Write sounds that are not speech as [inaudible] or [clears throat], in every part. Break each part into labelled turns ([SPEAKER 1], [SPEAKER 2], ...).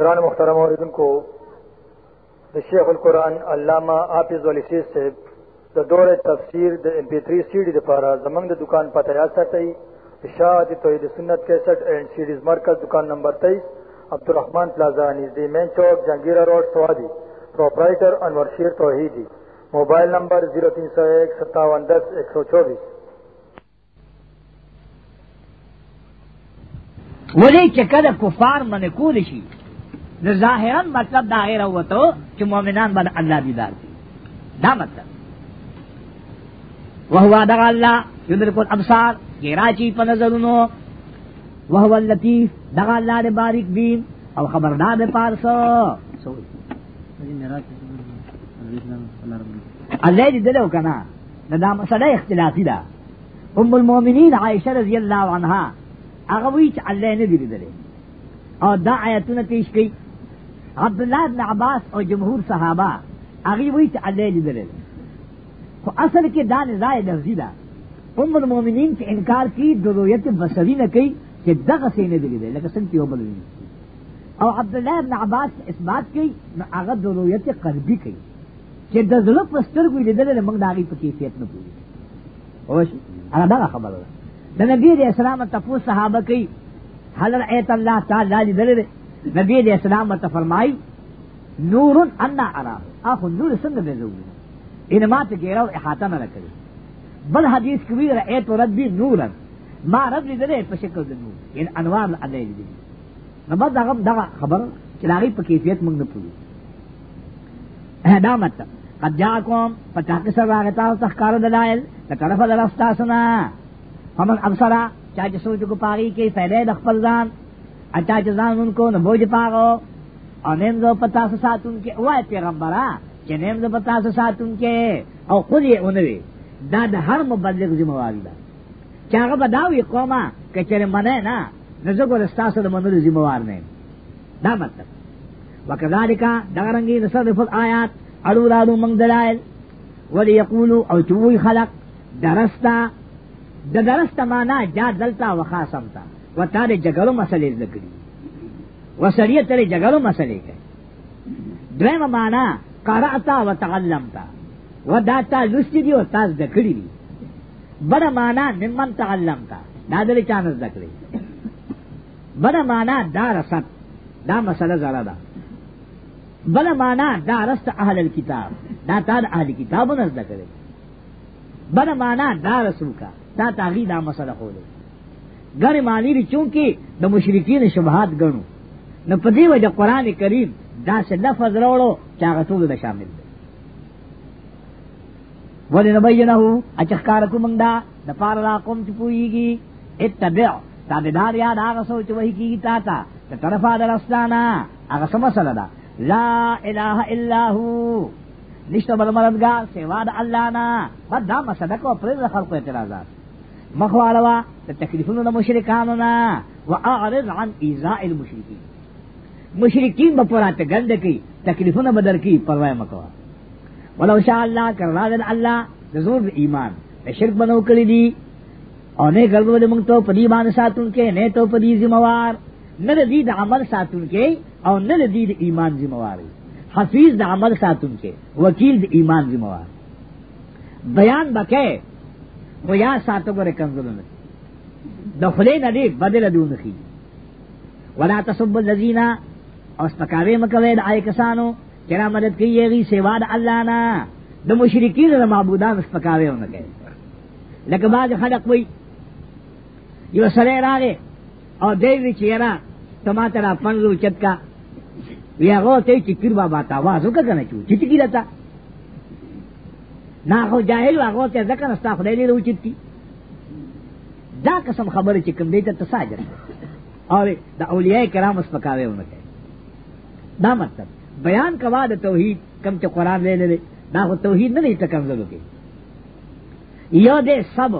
[SPEAKER 1] قرآن مخترم عوردن کو د شیخ القرآن علامہ آفز والی سیز سے د دور تفسیر د ایم پی تھری سیڈی دپارا زمنگ د دکان پتہ یاد ساتئی اشاعت توحید سنت کیسٹ اینڈ سیڈیز مرکز دکان نمبر تیئیس عبدالرحمان پلازا نزدی مین چوک جہانگیرہ روڈ سوادی پروپرائٹر انور شیر توحیدی موبائل نمبر زیرو تین سو ایک ستاون دس ایک سو چوبیس
[SPEAKER 2] ولی چې کله کفار منې کول شي نو ظاهرا مطلب دا غیر وته چې مؤمنان بل الله دیدار کی دا مطلب وهو دغ الله يدرك الابصار غیراچی په نظرونو وهو اللطيف دغ الله دې باریک دین او خبردار دې پارسو الله دې دلو کنه دا مسله اختلافي ده ام المؤمنین عائشه رضی الله عنها هغه وی چې الله نه دی لیدلی او دا آیتونه پیش کړي عبداللہ ابن عباس اور جمہور صحابہ اگی وہی اللہ جدرے تو اصل کے دا نزاع لفظی دا ام المومنین کے انکار کی درویت بصری نہ کی کہ دغ سے نے دلی دے لیکن سن کی عمر نہیں اور عبداللہ ابن عباس اس بات کی نہ آغا درویت قلبی کی کہ دزلو پستر کو لیدل نے منگ داغی پا کیفیت نہ پوری اوش اگر دا خبر دا نبی علیہ السلام تپوس صحابہ کی حلر ایت اللہ تعالی لیدل دے نبی علیہ السلام ورته فرمایي نور انا ارا اخو نور څنګه دی زوږي ان ما ته ګیرو احاطه نه کړی بل حدیث کې ویل ایت ربی نورا ما رب دې دې په شکل د نور ان انوار الله دې نو ما دغه دغه خبر چې لاغي په کیفیت موږ نه پوهیږو ادا مت قد جاءكم فتاك سراغتا تخکار دلائل لطرف درفتا سنا فمن ابصرا چاچ سوچ کو پاری کې فیدې د خپل ځان اچا جزان ان کو نبوج پاگو اور نیم زو پتا سات ان کے وہ پیغمبرا کہ نیم زو پتا سات ان کے اور خود یہ انوی دا دا ہر مبلغ ذمہ واری دا چاگہ بداوی قوما کہ چرے منے نا نزگو رستا سر منور ذمہ وار نیم دا مطلب وکذالکا دغرنگی نصرف الآیات اڑو رادو منگ دلائل ولی یقولو او چووی خلق درستا دا درستا مانا جا دلتا وخاسمتا و تا د جګړو مسلې ذکرې و سړی ته د جګړو مسلې کوي دغه معنا قرأتا و تعلمتا و دا تا لستی دی و تا ذکرې دی بڑا معنا ممن تعلمتا دا دې چانه ذکرې بڑا معنا دا رسد دا مسله زړه ده بل معنا دا رست اهل الكتاب دا تا د اهل کتابو نه ذکرې بل معنا دا رسول کا دا تاغي دا مسله خوله ګر معنی دی چونکی د مشرکین شبهات ګڼو نو په دې وجه قران کریم دا څه لفظ راوړو چې هغه ټول به شامل دی ولې نه بینه اچخکار کوم دا د پار را کوم چې پويږي اتبع تابعدار یاد هغه سوچ وې کیږي تا تا د طرفا درستانا هغه سم مسله ده لا اله الا هو نشته بل مرادګار سیوا د الله نه دا مسله کو پر خلکو اعتراضات مخوالوا د تکلیفونو د مشرکانو نه واعرض عن ایذاء المشرکین مشرکین به پراته ګند کی تکلیفونه بدر کی پروا مکوا ولو شاء الله کرنا د الله د زور ایمان د شرک بنو کړی دی او نه ګلو د موږ ته پدی باندې ساتون کې نه ته پدی ذمہوار نه د دې د عمل ساتون کې او نه د دې د ایمان ذمہواری حفیظ د عمل ساتون کې وکیل د ایمان ذمہوار بیان بکې گویا ساتو گرے کنزلو نکی دخلے ندی بدل دو نکی ولا تصب الذین او سپکاوے مکوے دا آئے کسانو چرا مدد کی یہ غی سوا دا اللہ نا دا مشرکین دا معبودان سپکاوے ہونا کہے لکہ بعد خلق وی یو سرے راگے او دیوی چیرا تماترا پنزو چتکا وی اگو تے چکر بابا تا وازو کا کنا چو چتکی رتا نا خو جاهل واغو ته ذکر استا خدای دې روچتی دا قسم خبره چې کوم دې ته تساجر او د اولیاء کرام سپکاوي ونه دا مطلب بیان کوا د توحید کم چې قران لے لے دا خو توحید نه لې تکم زده کې یو دې سب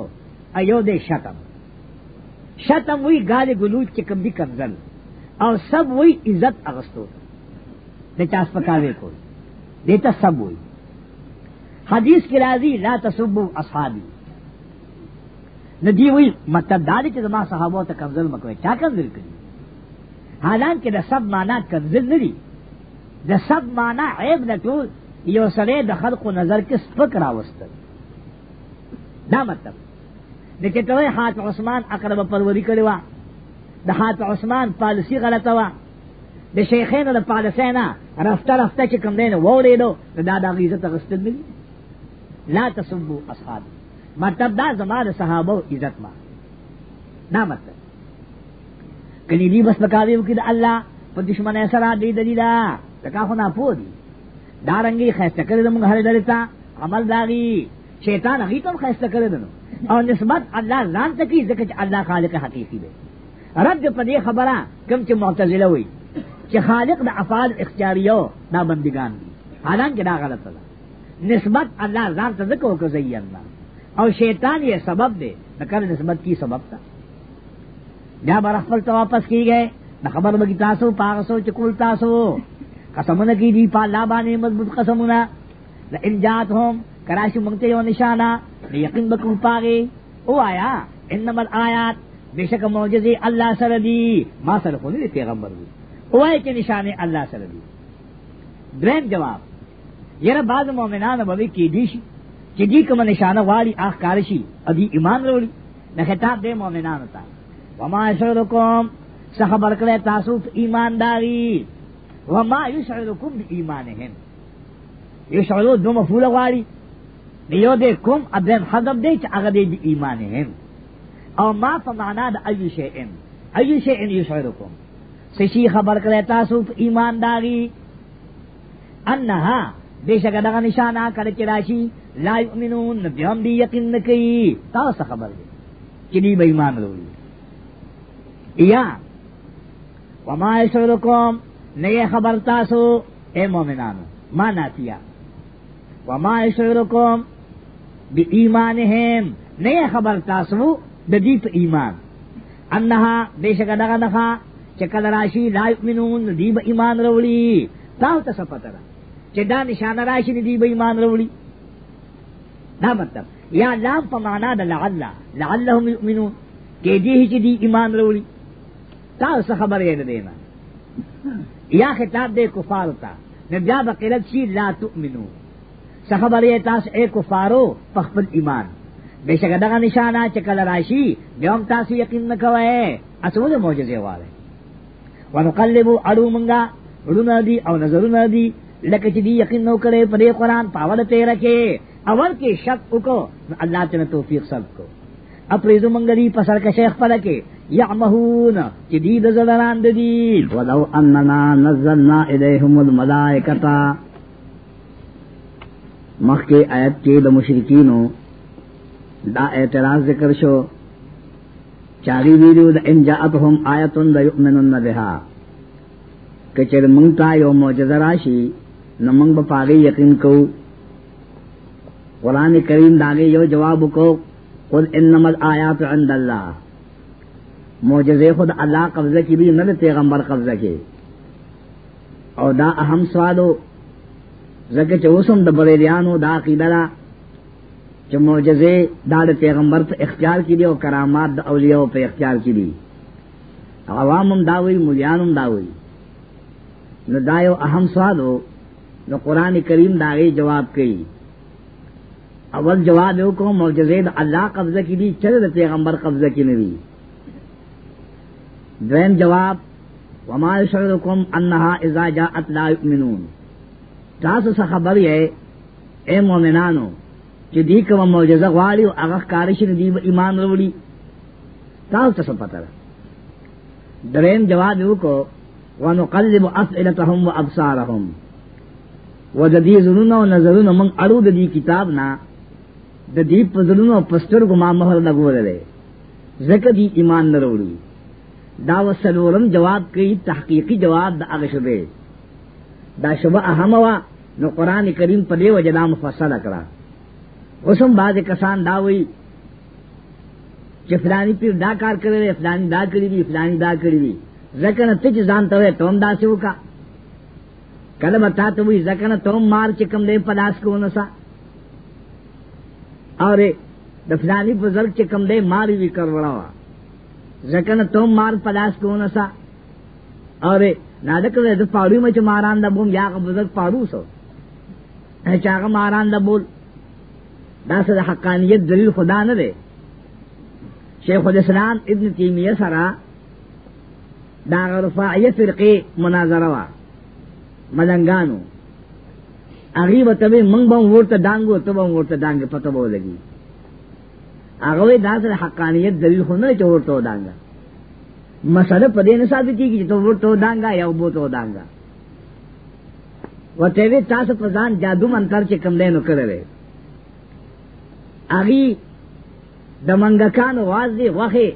[SPEAKER 2] ایو دې شتم شتم وی گال گلوچ چې کم دې کمزل او سب وی عزت اغستو د چا سپکاوي کول دې ته سب وی حدیث کی راضی لا تسبو اصحابی ندی وی مطلب داری چې زما صحابو ته کنزل مکوي چا کنزل کړي حالان کې د سب معنا کنزل ندی د سب معنا عیب نه ټول یو سره د خلقو نظر کې سپک راوستل دا مطلب د چټوي حات عثمان اقرب پروری کړي وا د حات عثمان پالیسی غلطه وا د شیخینو د پالیسینا رفته رفته چې کوم دین وورېدو دا د غیزه تغستل ندی لا تسبو اصحاب مطلب دا زمان صحابہ عزت ما نا مطلب کنی دی بس بکاوی وکی دا اللہ پر دشمن ایسرا دی دلی دا لکا خونا پو دی دارنگی خیستہ کردن مگا ہر دلتا عمل داغی شیطان اگی تم خیستہ کردن اور نسبت اللہ زان تکی ذکر چا اللہ خالق حقیقی دے رد پر دی خبرہ کم چا معتزلہ ہوئی چا خالق دا افعال اختیاریو نا بندگان دی حالانکہ دا غلط اللہ نسبت اللہ ذات تا ذکر کو زی اللہ اور شیطان یہ سبب دے نکر نسبت کی سبب تا جہاں برحفل تو واپس کی گئے نہ خبر بگی تاسو پاغسو چکول تاسو قسمنا کی دی پا اللہ بانے مضبوط قسمنا لئن جات ہم کراشی منگتے یو نشانہ لیقین بکو پاگے او آیا انما الآیات بے شک معجزے اللہ سر دی ما سر خونی پیغمبر دی او آئے کہ نشانے اللہ سر دی درہم جواب یره بعض مؤمنان به کی دی شي چې دې کوم نشانه والی اخ کار شي ادي ایمان وروړي نه خطاب دې مؤمنان ته وما يشعركم صحابر کړه تاسو ایمانداری وما يشعركم بإيمانهم يشعروا دو مفعول غاری دیو دې کوم ادم حذف دې چې هغه دې ایمانهم او ما فمعنا د ایو شیئن ایو شیئن یشعركم سشی خبر کړه تاسو ایمانداری انها بے شک دغه نشانہ کړه چې راشي لا یؤمنون بیام دی یقین نکي تاسو خبر دي چې دی بې ایمان وروړي یا وما یشرکم نه خبر تاسو اے مؤمنانو ما ناتیا وما یشرکم بی ایمانهم نه خبر تاسو د دې په ایمان انها بشک دغه دغه چې کله راشي لا یؤمنون دی بې ایمان وروړي تاسو څه پته چې دا نشانه راشي دی به ایمان وروړي دا مطلب یا لام په معنا د لعل لعلهم یؤمنون کې دې چې دی ایمان وروړي تاسو خبرې نه دینا یا خطاب دې کفار ته نه بیا بقلت شي لا تؤمنو خبرې تاسو اے کفارو په خپل ایمان بشک دغه نشانه چې کله راشي یوم تاسو یقین نکوي اسو د معجزې واله ونقلب اړو مونږه ړونه دي او نظرونه دي لکه چې جی دی یقین نو کړې پرې قران پاول ته رکھے اول کې شک وکړو الله تعالی توفیق سب کو اپری دو منګلی په سر کې شیخ پلکې یعمهون چې جی دی د زلران د دی ولو اننا نزلنا الیهم الملائکۃ مخکې آیت کې د مشرکینو دا اعتراض ذکر شو چاری ویلو د ان جاءتهم آیتون د یؤمنون بها کچر مونږ تا یو معجزه راشي نو موږ په پاره یقین کوو قران کریم داګه یو جواب وکاو قل انما الآیات عند الله معجزه خود الله قبضه کی بھی نه پیغمبر قبضه کی او دا اهم سوالو زکه چې اوسم د بریلیانو دا عقیده چې معجزه د پیغمبر په اختیار کې دي او کرامات د اولیاء په اختیار کې دي عوامم داوي مليانم داوي نو دا یو اهم سوالو نو قران کریم داغه جواب کوي اول جواب یو کوم معجزې د الله قبضه کې دي چې د پیغمبر قبضه کې نه دي دویم جواب وما يشعركم انها اذا جاءت لا يؤمنون تاسو څه خبر یې اے مؤمنانو چې دې کوم معجزه غواړي او هغه کارش نه دی ایمان وروړي تاسو څه پته دریم جواب یو کو ونقلب افئلتهم وابصارهم و د دې زړونو او نظرونو موږ اړو د دې کتاب نه د دې پزړونو پستر ګما مهر لګوللې زکه دې ایمان نه وروړي دا وسلورم جواب کوي تحقیقی جواب د هغه شبه دا شبه اهم وا نو قران کریم په دې وجدا مفصل کړه اوسم باز کسان دا وایي چې فلانی پیر دا کار کړی فلانی دا کړی دی فلانی دا کړی دی ځکه نو ته ځان ته ته هم دا څه وکړه کل بتا تو وہی زکن تو مار چکم دے پلاس کو نسا اور دفلانی بزرگ چکم دے ماری بھی کروڑا زکن تو مار پلاس کو نسا اور نادک دے دو پاڑو مچ ماران دا بوم یا بزرگ پاڑو سو چاق ماران دا بول دا سد حقانیت دلیل خدا نہ دے شیخ الاسلام ابن تیمیہ سرا دا غرفائیہ فرقی مناظرہ وا ملنګانو هغه وته موږ به ورته دانګو ته به ورته دانګ پته به ولګي هغه دا د حقانیت دلیل خو نه چې ورته دانګا مسله په دې نه ثابت کیږي چې ته ورته دانګا یا بوته دانګا وته وی تاسو په ځان جادو منتر چې کم دینو کړل هغه د منګکان واز دی وخه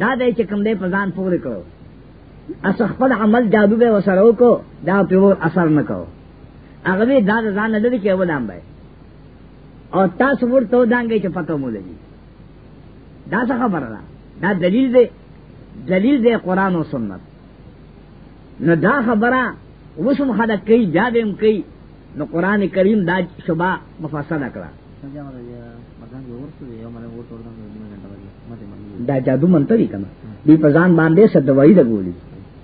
[SPEAKER 2] دا دای چې کم دی په ځان پورې کړو اس خپل عمل جادو به وسرو کو دا پیور اثر نکو هغه به دا ځان نه دی کې ولام به او تاسو ورته دانګې چې پته مو لګي دا څه خبره ده دا دلیل دی دلیل دی قران او سنت نو دا خبره وسم خلک کوي جادم کوي نو قران کریم دا شبا مفصل
[SPEAKER 1] کړه
[SPEAKER 2] دا جادو منتوي کنه دی په ځان باندې صدوي لګولي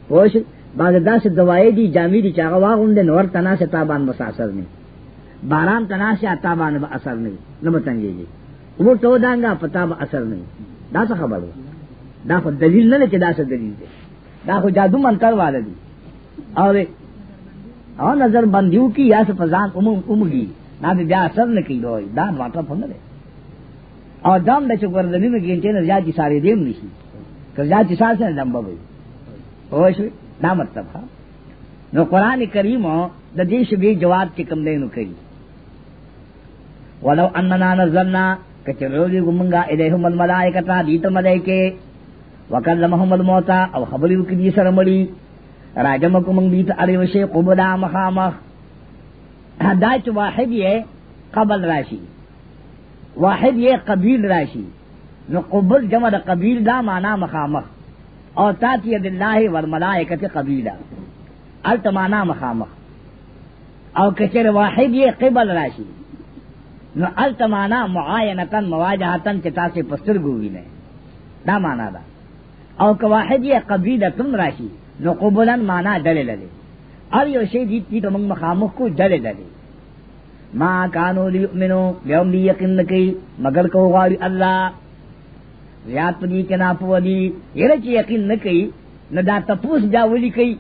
[SPEAKER 2] پوش بعد داسې دوايي دي جامې دي چې هغه واغوند نور تنا سے تابان مساسر نه باران تنا سے تابان به اثر نه نه متنګيږي وو ټو دانګه پتا به اثر نه دا څه خبره دا خو دلیل نه چې دا څه دلیل دی دا خو جادو منتر والا دي او او نظر بندیو کی یا څه فزان عموم عمومي نه دې اثر نه کیږي دا مطلب نه دی او دام د چګور د نیمه ګنټې نه زیاتې ساري دیم نشي که زیاتې ساري نه دم به اوش دا مطلب ها نو قران کریم د دې شبي جواب کې کم دینو کوي ولو اننا نزلنا کچروږي ګمنګا الیهم الملائکه تا دیت ملائکه وکلمهم الموتى او خبرې وکړي سره مړي راجم کوم دیت اړې وشه قبدا مخامخ دا چې واحد یې قبل راشي واحد یې قبیل راشي نو قبل جمع د قبیل دا معنا مخامخ او تاتی بالله والملائکه قبیلا التمانا مخامخ او کچر واحد یہ قبل راشی نو التمانا معاینتن مواجهتن چتا سے پستر گوی نے دا معنا دا او که واحد یہ قبیلا تم راشی نو قبولن معنا دل للی ار یو شی دی تی تمنگ مخامخ کو دل للی ما کانو لیؤمنو بیوم دی یقین نکی مگر کو غاری اللہ زیاد پدی کنا پو دی یره چې یقین نه کوي نه دا تپوس دا ولي کوي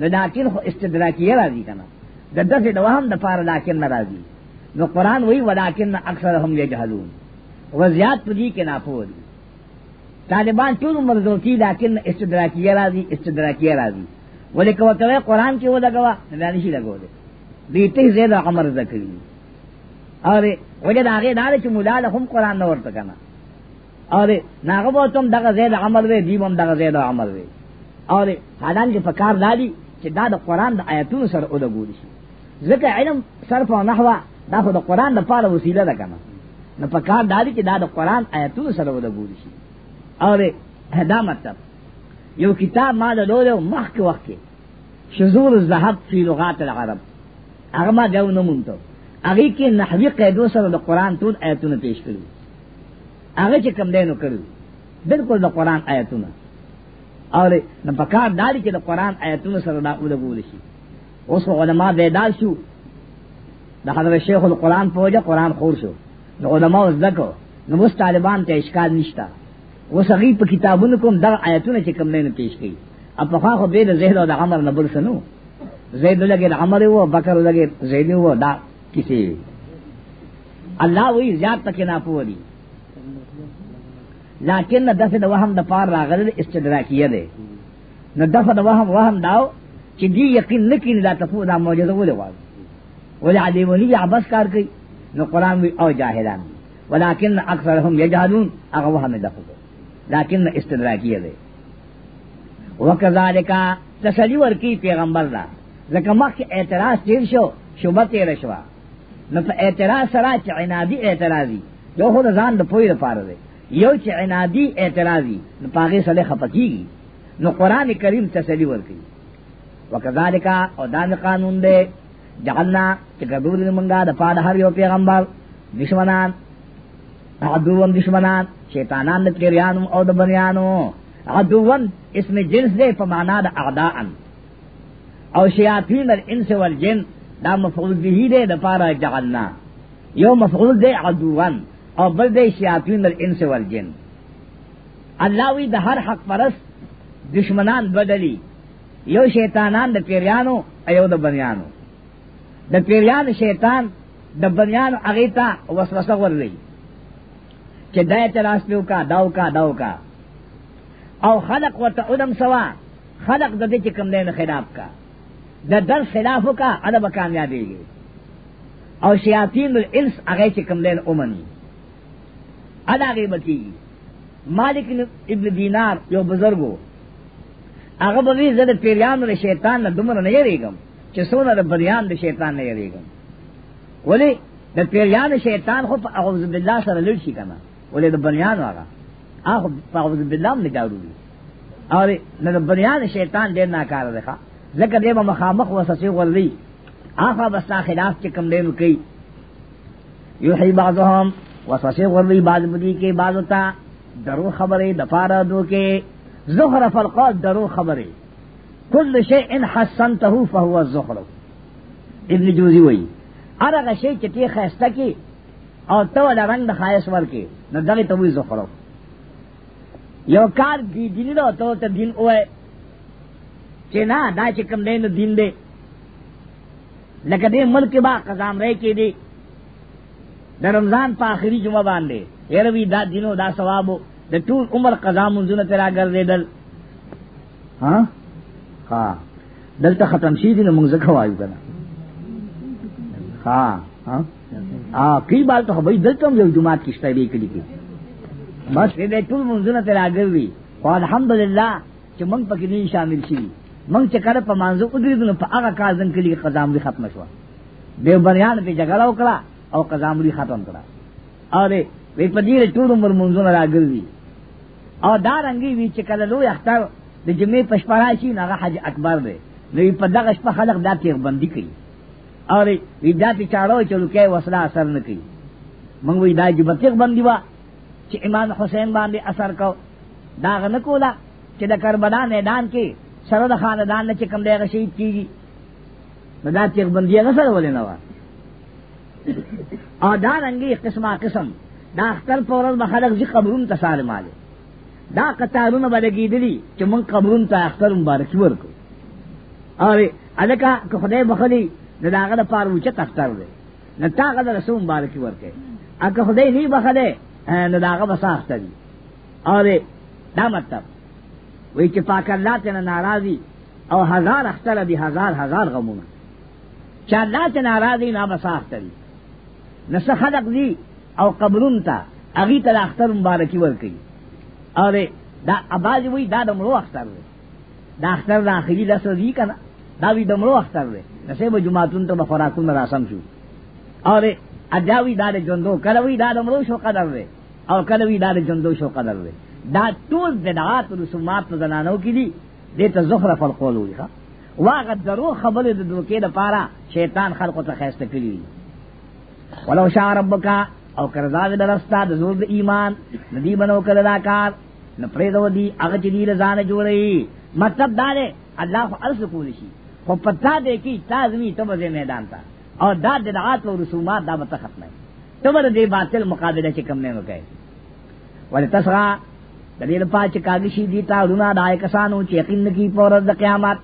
[SPEAKER 2] نه دا کین خو استدراکی راځي کنا د دسه د وهم د پار لکن ناراضي نو قران وی ولکن اکثرهم یجهلون و زیاد پدی کنا پو دی طالبان ټول عمر دوتی لکن استدراکی راځي استدراکی راځي ولیکو وکړه قران کې و لګوا نه نشي لګو دی دې ته زید عمر ذکر اور وجه دا هغه دا چې مولا له هم قران نور تکنا اور ناغه وو تم دغه زید عمل وی دی هم دغه زید عمل وی اور حالان چې پکار دادی چې دا د قران د آیاتونو سره اولګول شي ځکه علم صرف او نحوا دا خو د قران د پاره وسیله ده کنه نو پکار دادی چې دا د قران آیاتونو سره اولګول شي اور دا مطلب یو کتاب ما د دوله مخک وخت شذور الذهب فی لغات العرب هغه ما دا نومونته هغه کې نحوی قیدو سره د قران ټول آیاتونه پیش کړی هغه چې کم دینو کړو بالکل د قران آیتونه اور نو پکار داری چې د قران آیتونو سره دا ولګول شي اوس علماء بیدار شو د حضرت شیخ القرآن په وجه قران خور شو نو علماء زکو نو مست طالبان ته اشکال نشتا اوس هغه په کتابونو کوم د آیتونو چې کم نه پیش کړي اپ په خو به د زهد او د عمر نه بل سنو زید لګي د عمر او بکر لګي زید او دا کسی الله وی زیات پکې نه پوری لیکن دفع د وهم د پار راغل استدراکیه ده نو دفع د وهم وهم داو چې دی یقین نکین دا تفو دا معجزه ولا وای ولا علیمونی یا بس کار کوي نو قران وی او جاهلان ولکن اکثرهم یجهلون هغه وهم دفع لیکن استدراکیه ده وکذالک تسلی ورکی پیغمبر دا لکه مخ اعتراض تیر شو شوبه تیر شو نو په اعتراض سره چې عنادی اعتراضی یو خدای ځان د پوی لپاره دی یو چې عنادی اعتراضی نو پاغه سره خپکیږي نو قران کریم تسلی ورکړي وکذالک او دا قانون دی جهنم چې ګډول منګه د پاد هر یو پیغمبر دشمنان عدوون دشمنان شیطانان د پیریانو او د بنیانو عدوون اسم جنس دی په معنا د اعداء او شیاطین الانس والجن دا مفعول به دی د پاره جهنم یو مفعول دی عدوون او بل دے شیاطین الانس والجن اللہ وی دا ہر حق پرست دشمنان بدلی یو شیطانان دا پیریانو ایو دا بنیانو دا پیریان شیطان دا بنیانو اغیتا وسوسہ ورلی چہ دای تراس پیو کا داو کا داو کا او خلق ورطا ادم سوا خلق دا دے چکم دین خلاف کا دا در خلافو کا ادب کامیابی گی او شیاطین الانس اغیت چکم دین امنی ادا غیبه کی مالک ابن دینار یو بزرگو هغه به زه د پیریانو له شیطان نه دومره نه یریږم چې څونه د بریان د شیطان نه یریږم ولی د پیریانو شیطان خو په اعوذ بالله سره لړ شي کنه ولی د بریان هغه هغه په اعوذ بالله نه جوړوي او نه د بریان شیطان ډیر ناکاره دی ښا ځکه دې به مخامخ وسوسه ورلي هغه بس خلاف چې کم دینو کوي یحیی بعضهم وسوسه غوړي بعض بدی کې بعض وتا درو خبره دفاره دو کې زخرف القول درو خبره کل شیء ان حسنته فهو الزخرف ابن جوزی وایي هرغه شی چې تی خاسته کې او تو د رنگ د خایس ورکې نو دغه ته وی زخرف یو کار دی دین نو ته ته دین وای چې نه دا چې کوم دین دین دی لکه دې ملک با قزام رې کې دی د رمضان په آخري جمعه باندې يروي دا دینو دا ثواب د ټول عمر قضا منځونه تیرا ګرځیدل ها ها دلته ختم شي دي موږ ځکه وایو کنه ها ها ا کی بال ته وای دلته یو جمعه کیشته به کلی کی بس دې ټول منځونه تیرا ګرځي او الحمدلله چې موږ پکې نه شامل شي موږ چې کړه په مانځو او دې په هغه کازن کلی قضا مې ختم شو دیو بریان په جګړه وکړه او قضا مری ختم کړه او دې وی په دې ټول عمر مونږونه راګرځي او دا رنګي وی چې کله لوی اختر د جمعې پښپارا شي هغه حج اکبر دی نو په دغه شپه خلق دا تیغ بندي کوي او وی دا په چاړو چلو کې وسله اثر نه کوي موږ وی دا چې بتیغ بندي وا چې امام حسین باندې اثر کو دا غنه کولا چې د کربلا میدان کې سره د خاندان نه چې کم دی غشید کیږي نو دا تیغ بندي هغه سره ولې نه اور دا رنگی قسمہ قسم دا اختر پورز بخلق جی قبرون تا سالم آلے دا قطارون بدگی دلی چو من قبرون تا اختر مبارکی ورکو اور علکہ کہ خدای بخلی دا غد پار وچت اختر دے نتا غد رسول مبارکی ورکے اکہ خدای نہیں بخلے دا غد بسا اختر دی اور دا مطلب وی چې پاک الله ته ناراضي او هزار اختر به هزار هزار غمونه چې الله ته ناراضي نه مساختري نس خلق دی او قبرون تا اغي تل اختر مبارکي ورکي اره دا اباز وی دا دمرو اختر دی دا اختر داخلي لس دی کنه دا وی دمرو اختر دی نسې به جمعتون ته بخوراکون راسم شو اره اجاوی دا جندو کلوی دا دمرو شو قدر دی او کلوی دا جندو شو قدر دی دا ټول بدعات او رسومات په زنانو کې دي دې ته زخرف القول وي ښا واغه درو خبره د دوکې لپاره شیطان خلقو ته خېسته کړی ولو شاء ربک او کرزاد درستا د زور د ایمان ندی بنو کلا کار نو پریدو دی هغه چې دی لزان جوړی مطلب دا دی الله ارس کول شي خو پتا دی کی تازمی ته به میدان تا او دا بدعات او رسومات دا به ختمه ته ور دی باطل مقابله چې کم نه وکړي ول تسرا د دې پاچ کاږي دی تا ورونه دای کسانو چې یقین کی پر د قیامت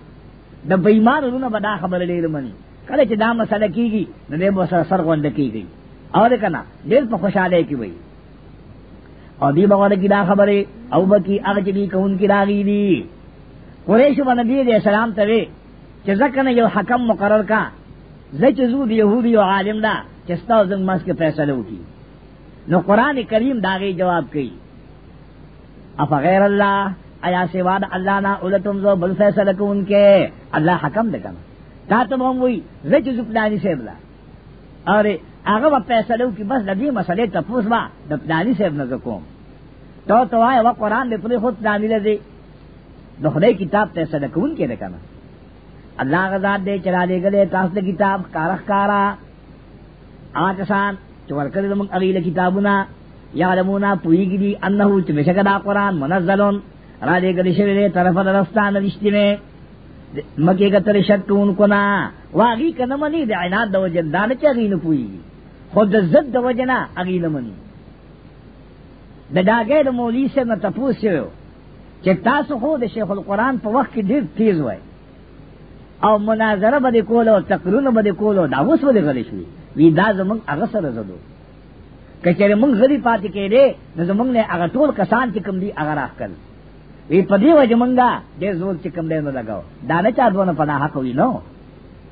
[SPEAKER 2] د بېمار ورونه به دا خبر لري منی کله چې دا مسله کیږي نو دې مو سره سرغوند کیږي او دې کنه دې په خوشاله کې وي او دې باندې کی دا خبره او بکی هغه چې کون کی راغی دي قریش باندې دې سلام ته چې ځکه یو حکم مقرر کا زچ زو دی يهودي او عالم دا چې ستاسو زنګ ماس کې فیصله وکړي نو قران کریم داغه جواب کوي اف غیر الله آیا سوا د الله نه اولتم زو بل فیصله کوونکې الله حکم دې کنه دا ته مونږ وی زه چې زپلانی سیب لا اره هغه په فیصلو کې بس د دې مسلې ته پوښما د پلانی سیب نه کوم ته ته وای وا قران دې پر خود دانی لدی د خدای کتاب ته صدق کون کې نه کنه الله غزا دې چلا دې غلې تاسو کتاب کارخ کارا آکسان چې ورکړل موږ اغیله کتابونه یعلمونا پویگی دی انہو چمیشک دا قرآن منزلون را دے گلشوی دے طرف درستان رشتی میں مکه کتر شکون کنا واغي کنه منی د عناد د وجن دانه چغی نه پوي خود زد د وجنا اغي نه منی د داګه د مولوی سره تپوس یو چې تاسو خو د شیخ القرآن په وخت کې ډیر تیز وای او مناظره به کول او تقرونه به کول او دا اوس به غلی شي وی دا زمونږ هغه سره زدو کچره مونږ غری پاتې کېده نو زمونږ نه هغه ټول کسان چې کم دي هغه راخ کړل وی په دی وجه مونږه ډېر زور چې کوم دی نو لګاو دا نه چا دونه پناه حق وی نو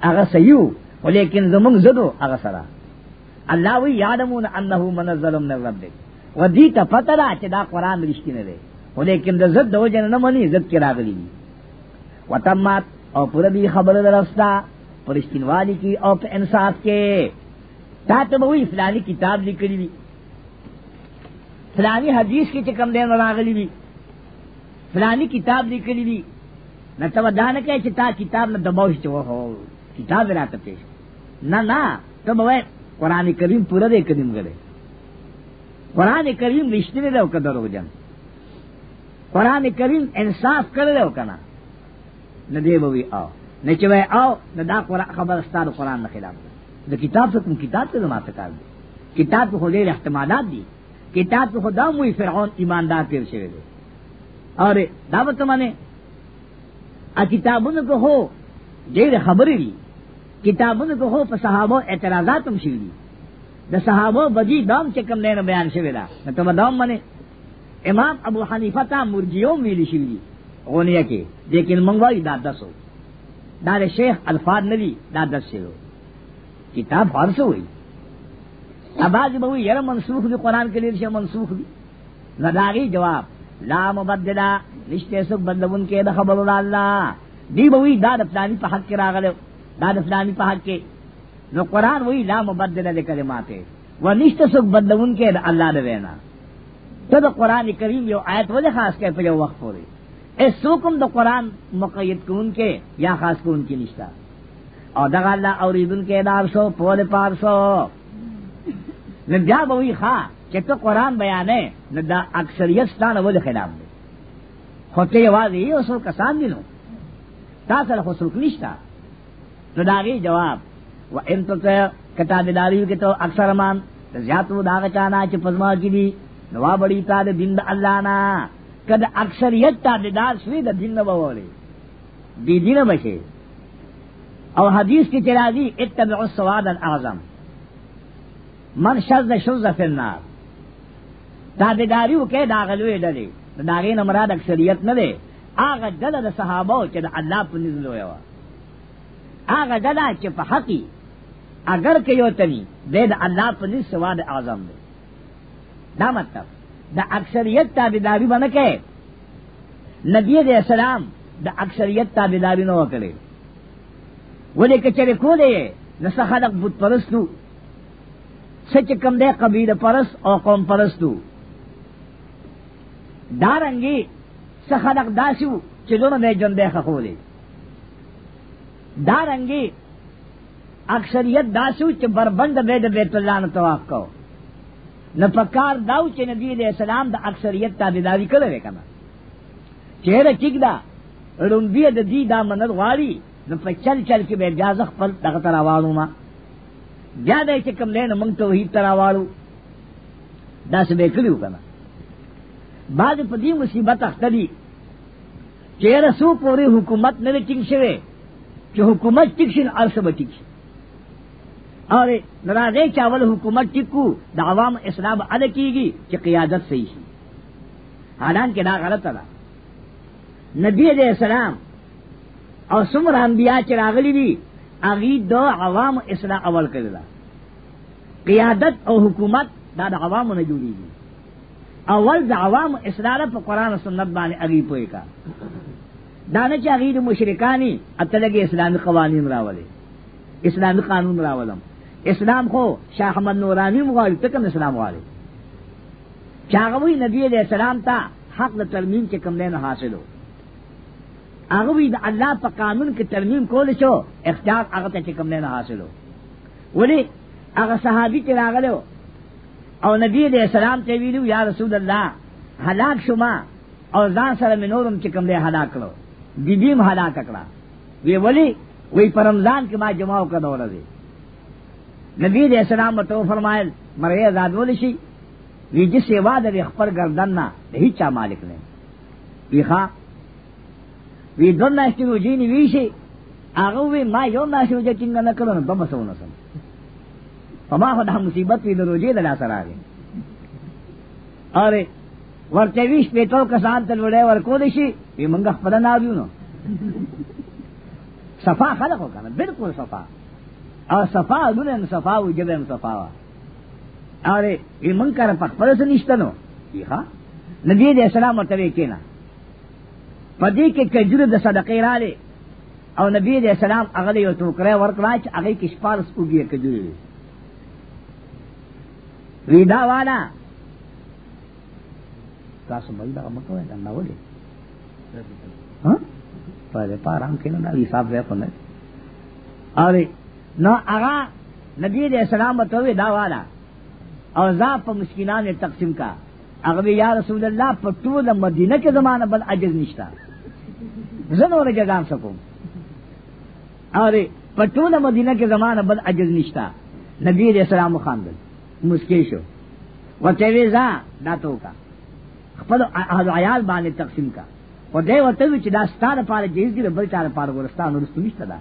[SPEAKER 2] هغه سيو ولیکن زمونږ زدو هغه سره الله وی یادمون انه منزل من ربک و دې ته پته را چې دا قران رښتینه دی ولیکن د زد د وجه نه مانی زد کې راغلی دی وتمات او پر دې خبره درستا پرشتینوالی کی او په انصاف کې تا ته وی فلانی کتاب لیکلی وی فلانی حدیث کې چې کوم دی نو راغلی وی فلانی کتاب لیکلی دی نہ تو دان کہ چتا کتاب نہ دباؤ چو ہو کتاب نہ پیش نہ نہ تو بوے قرآن کریم پورا دے قدیم کرے قرآن کریم رشتے نے لو قدر ہو جان قرآن کریم انصاف کر لو کنا نہ دے بوی آؤ نہ چوے آؤ نہ دا قرآن خبر استاد قرآن نہ خلاف دا کتاب سے تم کتاب سے زما سکار دے کتاب کو خود احتمالات دی کتاب کو خدا موئی فرعون ایماندار پیر شوے دے اور دعوت مانے کتابن کو ہو ډېر خبرې دي کتابونه کو هو په صحابه اعتراضات هم شوي دي د صحابه بجی دام چې کوم نه بیان شوی دا نو ته دام باندې امام ابو حنیفه ته مرجیو ویل شوی دي غونیه کې لیکن مونږ وایي دا دسو دا د شیخ الفاظ نه دي دا دس شوی کتاب فارس وایي اباځ به یې منسوخ دي قران کې لري منسوخ دي نه جواب لا مبدلا نشته سو بدلون کې د خبرو الله دی بوي دا د پلاني په حق کې راغله دا د پلاني په حق کې نو قران وی لا مبدل لکلماته و نشته سو بدلون کې د الله د وینا ته د قران کریم یو آیت ولې خاص کې په یو وخت پورې ایسوکم د قران مقید کون کې یا خاص کون کې نشتا او دغه الله اوریدون کې دار شو په دې پار شو نبیا بوي خاص چې ته قران بیانې نو دا اکثریت ستانه ول خلاف دی خو ته یوازې اوسو کسان دي نو تاسو له خصوص نشتا نو دا غي جواب و ان ته کتا دې داریو کې ته اکثر مان زیاتو دا غچانا چې پزما کې دي نو وړي تا دې دین د الله نه کله اکثریت تا دې دار شوی د دین نه وولې دې دین بشه او حدیث کې چرادی اتبع السواد الاعظم من شذ شذ فی النار تابعداریو کې داغلوې لري داغې نه مراد اکثریت نه دی هغه دله د صحابه چې د الله په نزل وي هغه دله چې په حقي اگر کې یو تني د الله په نزل سواد اعظم دی دا مطلب د اکثریت تابعداري باندې کې نبی دې اسلام د اکثریت تابعداري نه وکړي ولې کچره کولې نو څه خلق بت پرستو سچ کم دې قبیله پرست او قوم پرستو دارنګي څه خلق داسو چې دونه نه جون ده خولي دارنګي اکثریت داسو چې بربند به د بیت الله نه طواف کو نه پکار داو چې نبی دې اسلام د اکثریت تابعداري کړو کنه چیرې چیک دا رومبی د دې دا منل غواړي نو په چل چل کې به اجازه خپل دغه تر راوړو ما بیا دې چې کوم نه موږ توحید تر راوړو دا څه به کړو کنه بعد په دې مصیبت اختلی چې رسو پورې حکومت نه ټینګ شوه چې حکومت ټینګ شین ارسه به ټینګ شي اره ناراضه چاول حکومت ټکو د عوام اسلام ال کیږي چې قیادت صحیح شي حالان کې دا غلطه ده نبی دې اسلام او څومره انبیا چې راغلي دي اغي د عوام اسلام اول کړل قیادت او حکومت دا د عوامو نه جوړیږي اول د عوام اسلام په قران او سنت باندې اغي پوي کا دانه چې اغي د مشرکانی اتلګي اسلامي قوانين راولي اسلامي قانون راولم اسلام خو شاه احمد نورانی مغالي ته کوم اسلام غالي چاغه وی نبی علیہ السلام ته حق د ترمیم کې کوم نه حاصلو هغه وی د الله په قانون کې ترمیم کول شو اختیار هغه ته کوم نه حاصلو ولی هغه صحابي چې راغلو او نبی علیہ السلام ته ویلو یا رسول الله هلاک شوما او ځان سره منورم چې کوم دې هلاک کړو بی بیم هلاک کړه وی ولی وی پر رمضان کې ما جمعو کړه ورځي نبی علیہ السلام ته فرمایل مرې آزاد ول شي وی چې سیوا د خپل گردن نه هیڅ چا مالک نه وی ښا وی دنه چې وجینی وی شي هغه وی ما یو ناشو چې څنګه نه کړو نو دمسونه سم فما خو دا مصیبت وی دروجه د لاس راغی اره ورته ویش په تو کسان تل وړه ورکو دشي وی مونږ خپل ناویو نو صفا خلق وکنه بالکل صفا او صفا دونه صفا او جبه صفا وا اره وی مونږ کار په خپل سنشتنو ها نبی دې اسلام ورته کینا پدې کې کجره د صدقې رااله او نبی دې اسلام هغه یو ټوکره ورکړه چې هغه کې شپارس وګړي کجوره وی دا والا تاسو بل دا مکو دا نه ولي ها په دې پارام کې نه حساب وې کنه اره نو هغه نبی دې سلام ته وی دا والا او زا په مسکینانو تقسیم کا هغه یا رسول الله په ټول مدینه کې زمانه بل اجر نشتا زنه ورګه ځان سکو اره په ټول مدینه کې زمانه بل اجر نشتا نبی دې سلام خواندل مسکی شو ورته وی ځا داتو کا خپل اهل عیال باندې تقسیم کا او دی ورته چې دا ستاره پاره جهیز دی بل چاره پاره ورستان ورستونیشته دا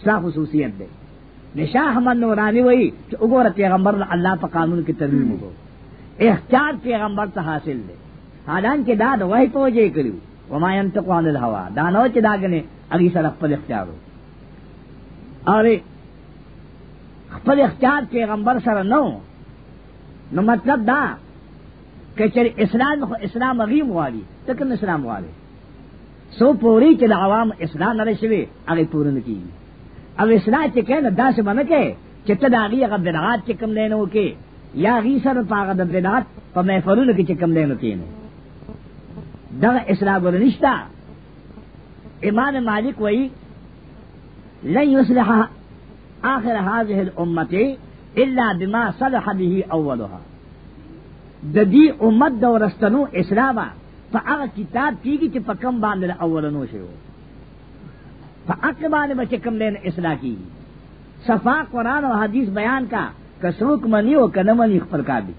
[SPEAKER 2] ستا خصوصیت دی نشا احمد نورانی وای چې وګوره پیغمبر الله په قانون کې ترمیم وکړو اختیار پیغمبر ته حاصل دی حالان کې دا د وای په وجه کړو وما ينتقو عن الهوى دا نو چې دا غنه اږي سره خپل اختیار اره خپل اختیار پیغمبر سره نو نو مطلب دا کچر اسلام خو اسلام غیم والی تکن اسلام والی سو پوری چې د عوام اسلام نه شوي هغه پوره نه کیږي او اسلام چې کنه دا څه باندې کې چې ته دا غي هغه بدعات چې کم لینو کې یا غي سره پاغه د بدعات په محفلونو کې چې کم لینو کې نه دا اسلام ورنشتا امام مالک وایي لن يصلح آخر هذه الامه الا بما صلح به اولها د دې امت د ورستنو اسلامه په هغه کتاب کېږي چې په کم باندې اولنو شی وو په هغه باندې به کم دین اصلاح کیږي صفا قران او حدیث بیان کا کسروک منی او کنه منی خپل کار دي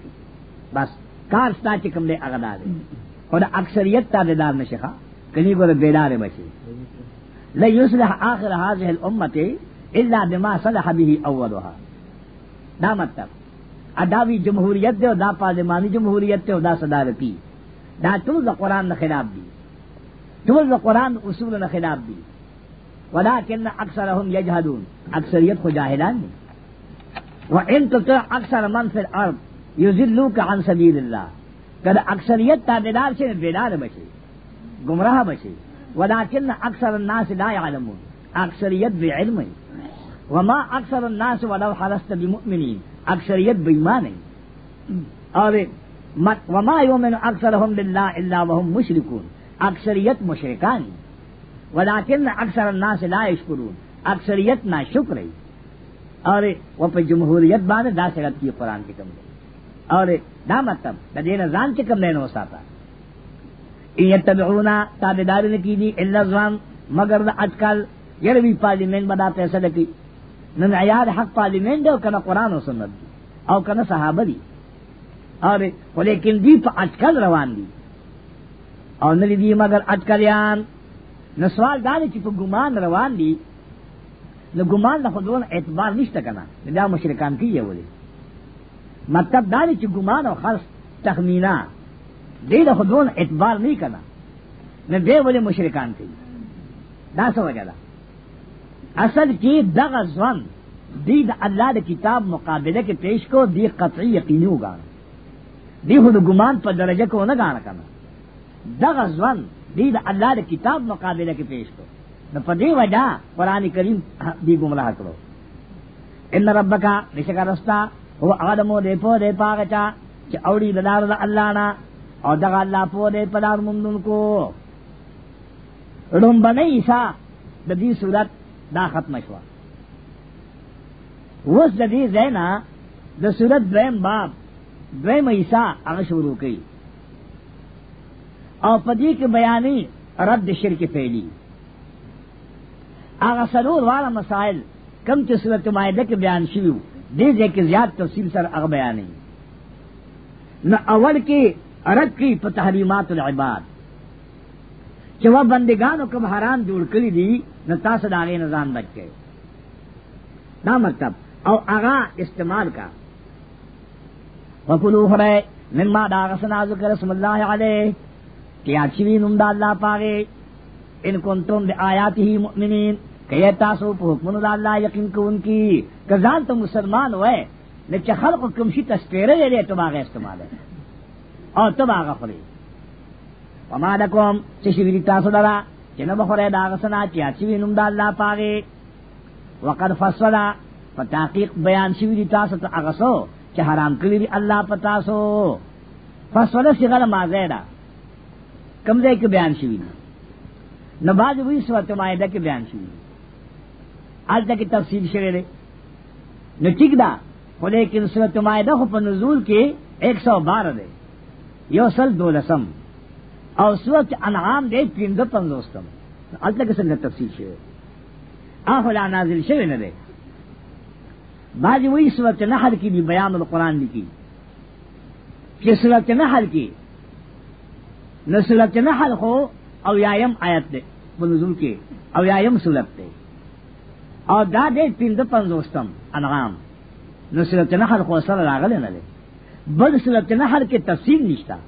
[SPEAKER 2] بس کار ستا چې کم دې هغه دار او د اکثریت تابعدار نشي ښا کلی ګور بیدار بشي لا یصلح اخر هذه الامه الا بما صلح به اولها دا مطلب اداوی جمہوریت دے دا پازمانی جمہوریت دے دا صدارتی دا ټول د قران نه خلاف دي ټول د قران اصول نه خلاف دي ولكن اکثرهم یجهلون اکثریت خو جاهلان دي وان تطع اکثر من فی الارض یذلوک عن سبیل الله کله اکثریت تابعدار شي بیدار بشي گمراه بشي ولكن اکثر الناس لا يعلمون اکثریت بی علم وما اکثر الناس ولو حرست بمؤمنین اکثریت بیمان ہے اور وما یومن اکثرهم باللہ الا وهم مشرکون اکثریت مشرکان ولیکن اکثر الناس لا یشکرون اکثریت نا شکر ہے اور وہ جمہوریت بان دا سرت کی قرآن کی کم دے اور دا مطلب دا دین ازان کی کم دینو ساتا یتبعونا تابداری نے کی دی اللہ زوان مگر دا اٹکل یہ روی پارلیمنٹ بدا پیسہ لکی نن عیاد حق پارلیمنٹ او کنه قران او سنت دی او کنه صحابه دی اور ولیکن دی په اٹکل روان دی او نلی دی مگر اٹکلیان نو سوال دا چې په ګمان روان دی نو ګمان له خودون اعتبار نشته کنه دا مشرکان کیږي ولې مطلب دا چې ګمان او خرص تخمینا دې له خودون اعتبار نه کنه نو به ولې مشرکان کیږي دا څه وجه ده اصل کې دغه ځوان دی د الله د کتاب مقابله کې پیش کو دی قطعی یقیني وګاړه دی هو د ګمان په درجه کې نه غاړه کنه دغه ځوان دی د الله د کتاب مقابله کې پیش کو نو په دې وجہ قران کریم دی ګمراه کړو ان ربک نشکرستا هو ادمو دې په دې پاګه چې اوړي د لار د الله نه او دغه الله په دې په لار مونږ کو روم باندې عیسی د دې صورت دا ختم شو وس د دې زینا د صورت دریم باب دریم ایسا هغه شروع کړي او پدې کې بیانې رد شرک پیلی هغه سرور والا مسائل کم چې صورت مائده کې بیان شوی دې دې کې زیات تفصیل سره هغه بیانې نو اول کې رد کې په تحریمات العباد چې وا بندگانو کوم حرام جوړ کړی دي نہ تاث داغے نہ بچ گئے نہ مرتب مطلب. اور آگا استعمال کا وفلو خرے نما داغ سنا رسم اللہ علیہ کیا چوی نمدا اللہ پاگے ان کو تم آیات ہی مؤمنین کہ تاسو پہ حکم اللہ یقین کو ان کی کزان تو مسلمان ہوئے نہ چخل کو کمشی تسکیرے لے لے تم آگا استعمال ہے اور تم آگا خرید پما رکوم چشی تاسو لڑا چنه بخوره دا غسنا چیا چې وینم د الله پاره وقد فصلا په تحقیق بیان شوی دی تاسو ته هغه سو چې حرام کړی دی الله په تاسو فصلا څنګه مازه دا کوم ځای کې بیان شوی دی نو باز وی سورته مائده کې بیان شوی دی الته کې تفصیل شوی دی نو ٹھیک دا خو لیکن سورته مائده خو په نزول کې 112 دی یو سل دولسم اور سورت انعام دے تین دو پن دوستم اللہ کے سنگ تفصیل شیو آف لانا دل شیو نہ دے بھاج وہی سورت نہ کی بھی بیان القرآن قرآن کی کہ سورت نہ کی نہ سورت نہ ہو اویام آیت دے منظم کے اویام سورت دے اور دا دے تین دو دوستم انعام نہ سورت نہ ہو کو سر راگل نہ دے بد سورت نہ کے تفصیل نشتہ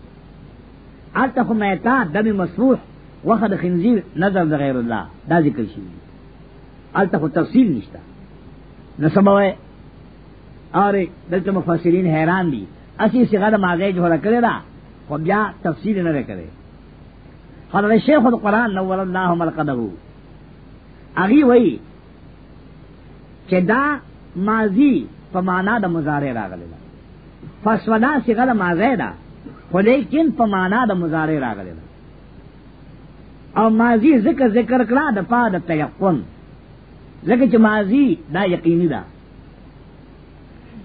[SPEAKER 2] الته خو میتا دم مسروح وخد خنزیر نظر د غیر الله دا ذکر شي الته خو تفصیل نشته نسبوي اره دلته مفسرین حیران دي اسی صيغه ماغه جوړه کړې ده خو بیا تفصیل نه کړي حضرت شیخ القرآن نور الله ملقدو اغي وای چې دا ماضی په معنا د مضارع راغلی ده فسودا صيغه ماغه ده خو لیکن په معنا د مضارع راغلی او ماضی ذکر ذکر کړه د پا د تیقن ځکه چې ماضی دا یقیني ده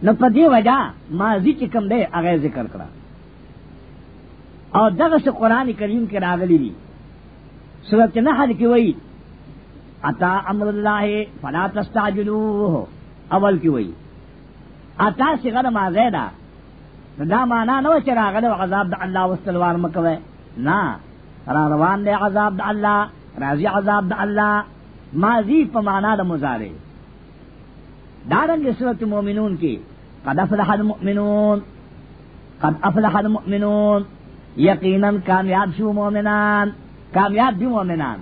[SPEAKER 2] نو په دې وجہ ماضی چې کوم دی هغه ذکر کړه او دغه څه قران کریم کې راغلی دي سورۃ نحل کې وایي اتا امر الله فلا تستعجلوه اول کې وایي اتا څنګه ما زیاده دا معنا نو چې راغله عذاب د الله واستلوار مکوي نه را روان دی عذاب د الله راځي عذاب د الله ماضی په معنا د مضارع دا د سورۃ المؤمنون کې قد افلح المؤمنون قد افلح المؤمنون یقینا کامیاب شو مؤمنان کامیاب دي مؤمنان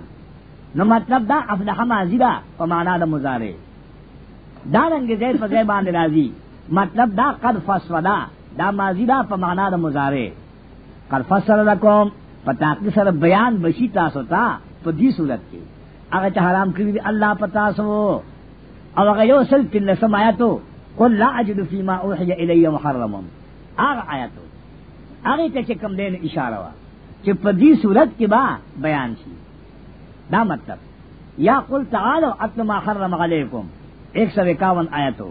[SPEAKER 2] نو مطلب دا افلح ماضی دا په معنا د مضارع دا رنگ زید په ځای باندې راځي مطلب دا قد فسودا دا ماضی دا په معنا د مضارع قد فصل لكم پتا کې سره بیان بشي تاسو ته په دې صورت کې هغه چې حرام کړی دی الله پتا سو او هغه یو سل کله سمایاتو قل لا اجد فيما اوحي الي محرما هغه آیاتو هغه ته چې کوم دین اشاره وا چې په دې صورت کې با بیان شي دا مطلب یا قل تعالوا اتل ما حرم علیکم 151 آیاتو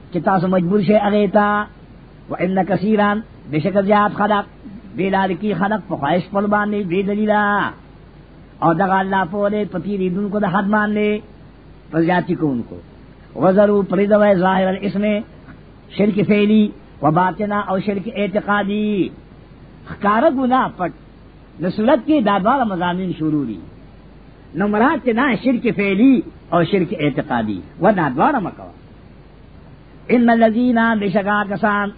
[SPEAKER 2] چتا سو مجبور شے اغیتا و ان کثیران بشک زیاد خلق بے لال کی خلق پخواہش پر باندھے بے دلیلا اور دغا اللہ پورے پتی ریدن کو حد مان لے پر جاتی کو ان کو غزرو پرد و ظاہر اس میں شرک فیلی و باطنا اور شرک اعتقادی کار گنا پٹ نصورت کی دادوار مضامین شروع دی نمرات نہ شرک فیلی اور شرک اعتقادی و دادوار مکوا ان الذين بشکا کسان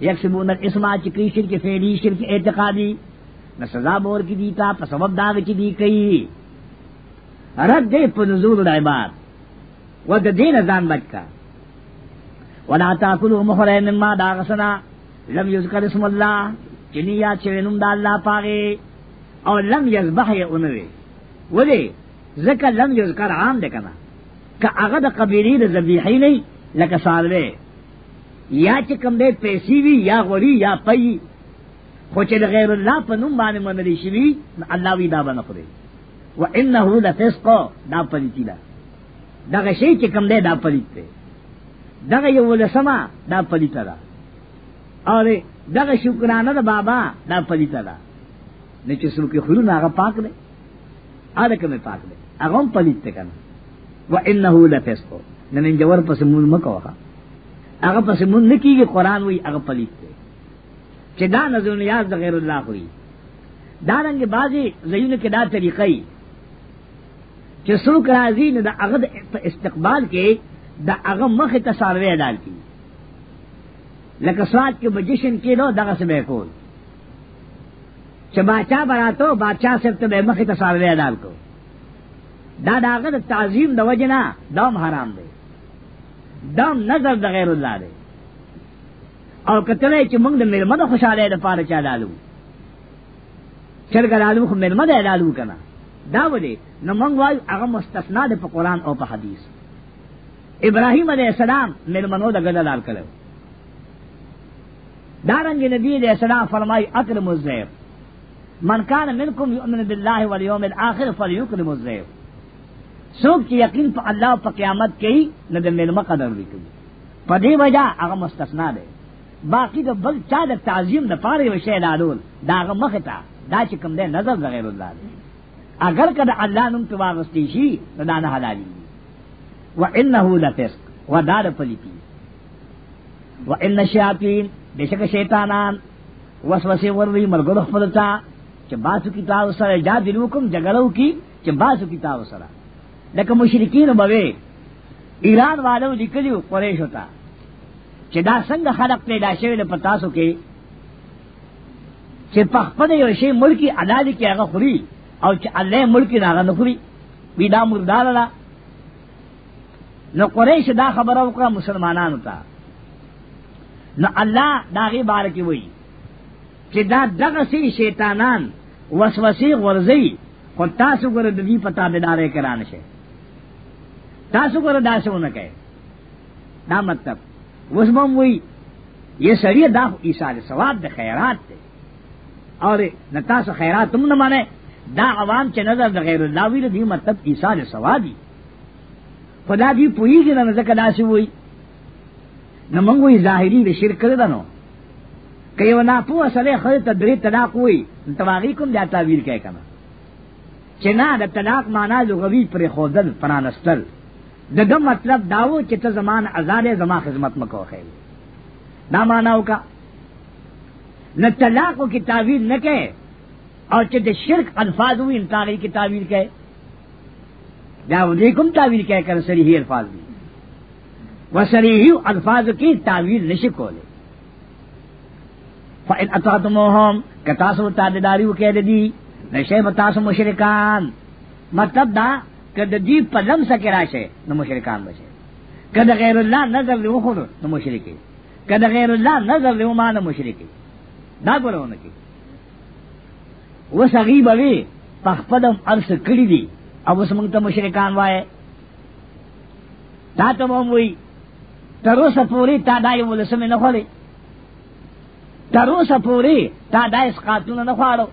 [SPEAKER 2] یکسبون الاسما چکری شرک فعلی شرک اعتقادی نہ سزا بور کی دیتا پس سبب داغ کی دی کئی رد دے پر نزول العباد ود دین ازان بچ کا ولا تاکلوا مخرا مما داغسنا لم یذکر اسم اللہ چنی یا چوینم دا اللہ پاگے او لم یذبح یا انوے ولے ذکر لم یذکر عام دے کنا کہ اغد قبیلی دا زبیحی نہیں یا یا یا چکم دے پیسی وی خوچے غیر اللہ پا نم بانے وی اللہ دا دا دا دا دا دا دا دا دا دا دا دا بنا خورے پلیتی غشی چکم دے دے پلیت غیو لسما پلیتا پلیتا اور بابا نیچے سلوکی پاک پاک دے دے دے پلیت کنا نمین جور پس مون مکوخا اگر پس مون نکی گی قرآن وی اگر پلیت دے چی دا نظر نیاز دا غیر اللہ ہوئی دارنگ بازی زیون کے دا طریقی چی سوک رازی نا دا اگر استقبال کے دا اگر مخ تصاروی ڈال کی لکه سواد کې بجشن کې نو دغه سمې کول چې باچا براتو باچا صرف ته مخې ته ساروی اعلان کو دا داغه د تعظیم د وجنا دا حرام دی دا نظر د غیر الله دی او کتلې چې موږ د میلمه د خوشاله لپاره چا دالو چرګ دالو خو میلمه د دالو کنه دا ودی نو موږ وایو هغه مستثنا ده په قران او په حدیث ابراهیم علیه السلام میلمنو د ګدلال کړو دارنګ نبی علیہ السلام فرمای اکرم الزیب من کان منکم یؤمن بالله والیوم الاخر فلیکرم الزیب څوک چې یقین په الله په قیامت کوي نه د ملما قدر وکړي په دې وجہ هغه مستثنا ده باقی د بل چا د تعظیم نه پاره یو شی لالول دا هغه مخ ته دا چې کوم ده نظر غیر الله ده اگر کده الله نوم ته واغستی شي دا نه حلالي و انه لفسق و دار پلیتی و ان الشیاطین بشک شیطانان وسوسه وروي مرګ خپلتا چې باسو کتاب سره جادلوکم جګړو کی چې باسو کتاب سره لکه مشرکین بوي ایران والو لیکلیو قریش ہوتا چې دا څنګه خلق پیدا شوی له پتاسو کې چې په خپل یو شی ملکی عدالت کې هغه خوري او چې الله ملکی هغه نه خوري وی دا مردار نه نو قریش دا خبره وکړه مسلمانانو ته نو الله دا غي بارکی وایي چې دا دغه سي شیطانان وسوسې ورزي خو تاسو ګره د دې پتا به دارې کران شي تاسو کو دا سے نہ کہے نہ مطلب اس میں ہوئی یہ سر دا عیسار سواد دا خیرات دے اور نہ تاس خیرات تم نہ مانے دا عوام چ نظر مطلب دا غیر اللہ وی دی مطلب عیسار سوادی خدا دی پوئی کی نہ نظر سے ہوئی نہ منگوئی ظاہری دے شرک کر دنو کہ وہ نہ پو اصل خر تدری تلاق ہوئی تباغی کم جاتا تعویر کہ کنا چنا د تلاق مانا جو غوی پر خودل پرانستل دغه مطلب داو چې ته زمان آزاد زما خدمت مکو خې نا ماناو کا نہ طلاق کی تعویل نہ کہے اور چند شرک الفاظ ہوئی ان تاغیر کی تعویل کہے یا علیکم تعویل کہہ کر سری ہی الفاظ بھی وہ سری ہی الفاظ کی تعویل نش کو لے فن اطا تم ہوم کتاس و تاد داری وہ کہہ دی نشے بتاس مشرقان مطلب دا کد دی په لمس کې راشه نو مشرکان بشه کد غیر الله نظر له خود نو مشرکی کد غیر الله نظر له مان مشرکی دا ګورونه کې وسغي بوي پخپدم ارس کړی دی او اوس موږ ته مشرکان وایي دا ته مو وی تر اوسه پوری تا دای ولسمه نه خوري تر اوسه پوری تا دای سقاتونه نه خورو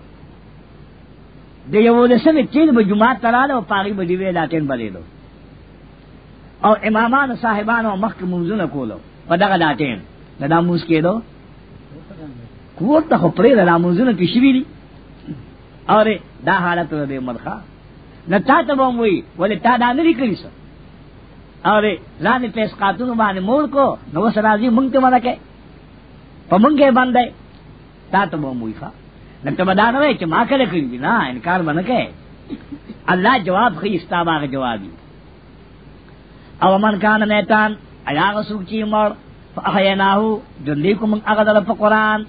[SPEAKER 2] د یو لسم چین به جمعه تراله او پاغي به دیوې لاتین بلیدو او امامان صاحبانو مخک منځونه کولو په دغه لاتین دا ناموس کېدو کوته خو پرې دا ناموسونه کې شوی دي اره دا حالت به مرخه نه تا ته به وي ولې تا دا نه لیکلی سو اره لاندې پیس قاتونو باندې مور کو نو سره راځي مونږ ته مړه کې په مونږه باندې تا ته به وي ښا لکه بدا نه وای چې ما کله کړی نه انکار باندې کوي الله جواب خي استاباغه جوابي او من کان میتان ایا رسول کی مر فاحیناه جندی کوم هغه دل په قران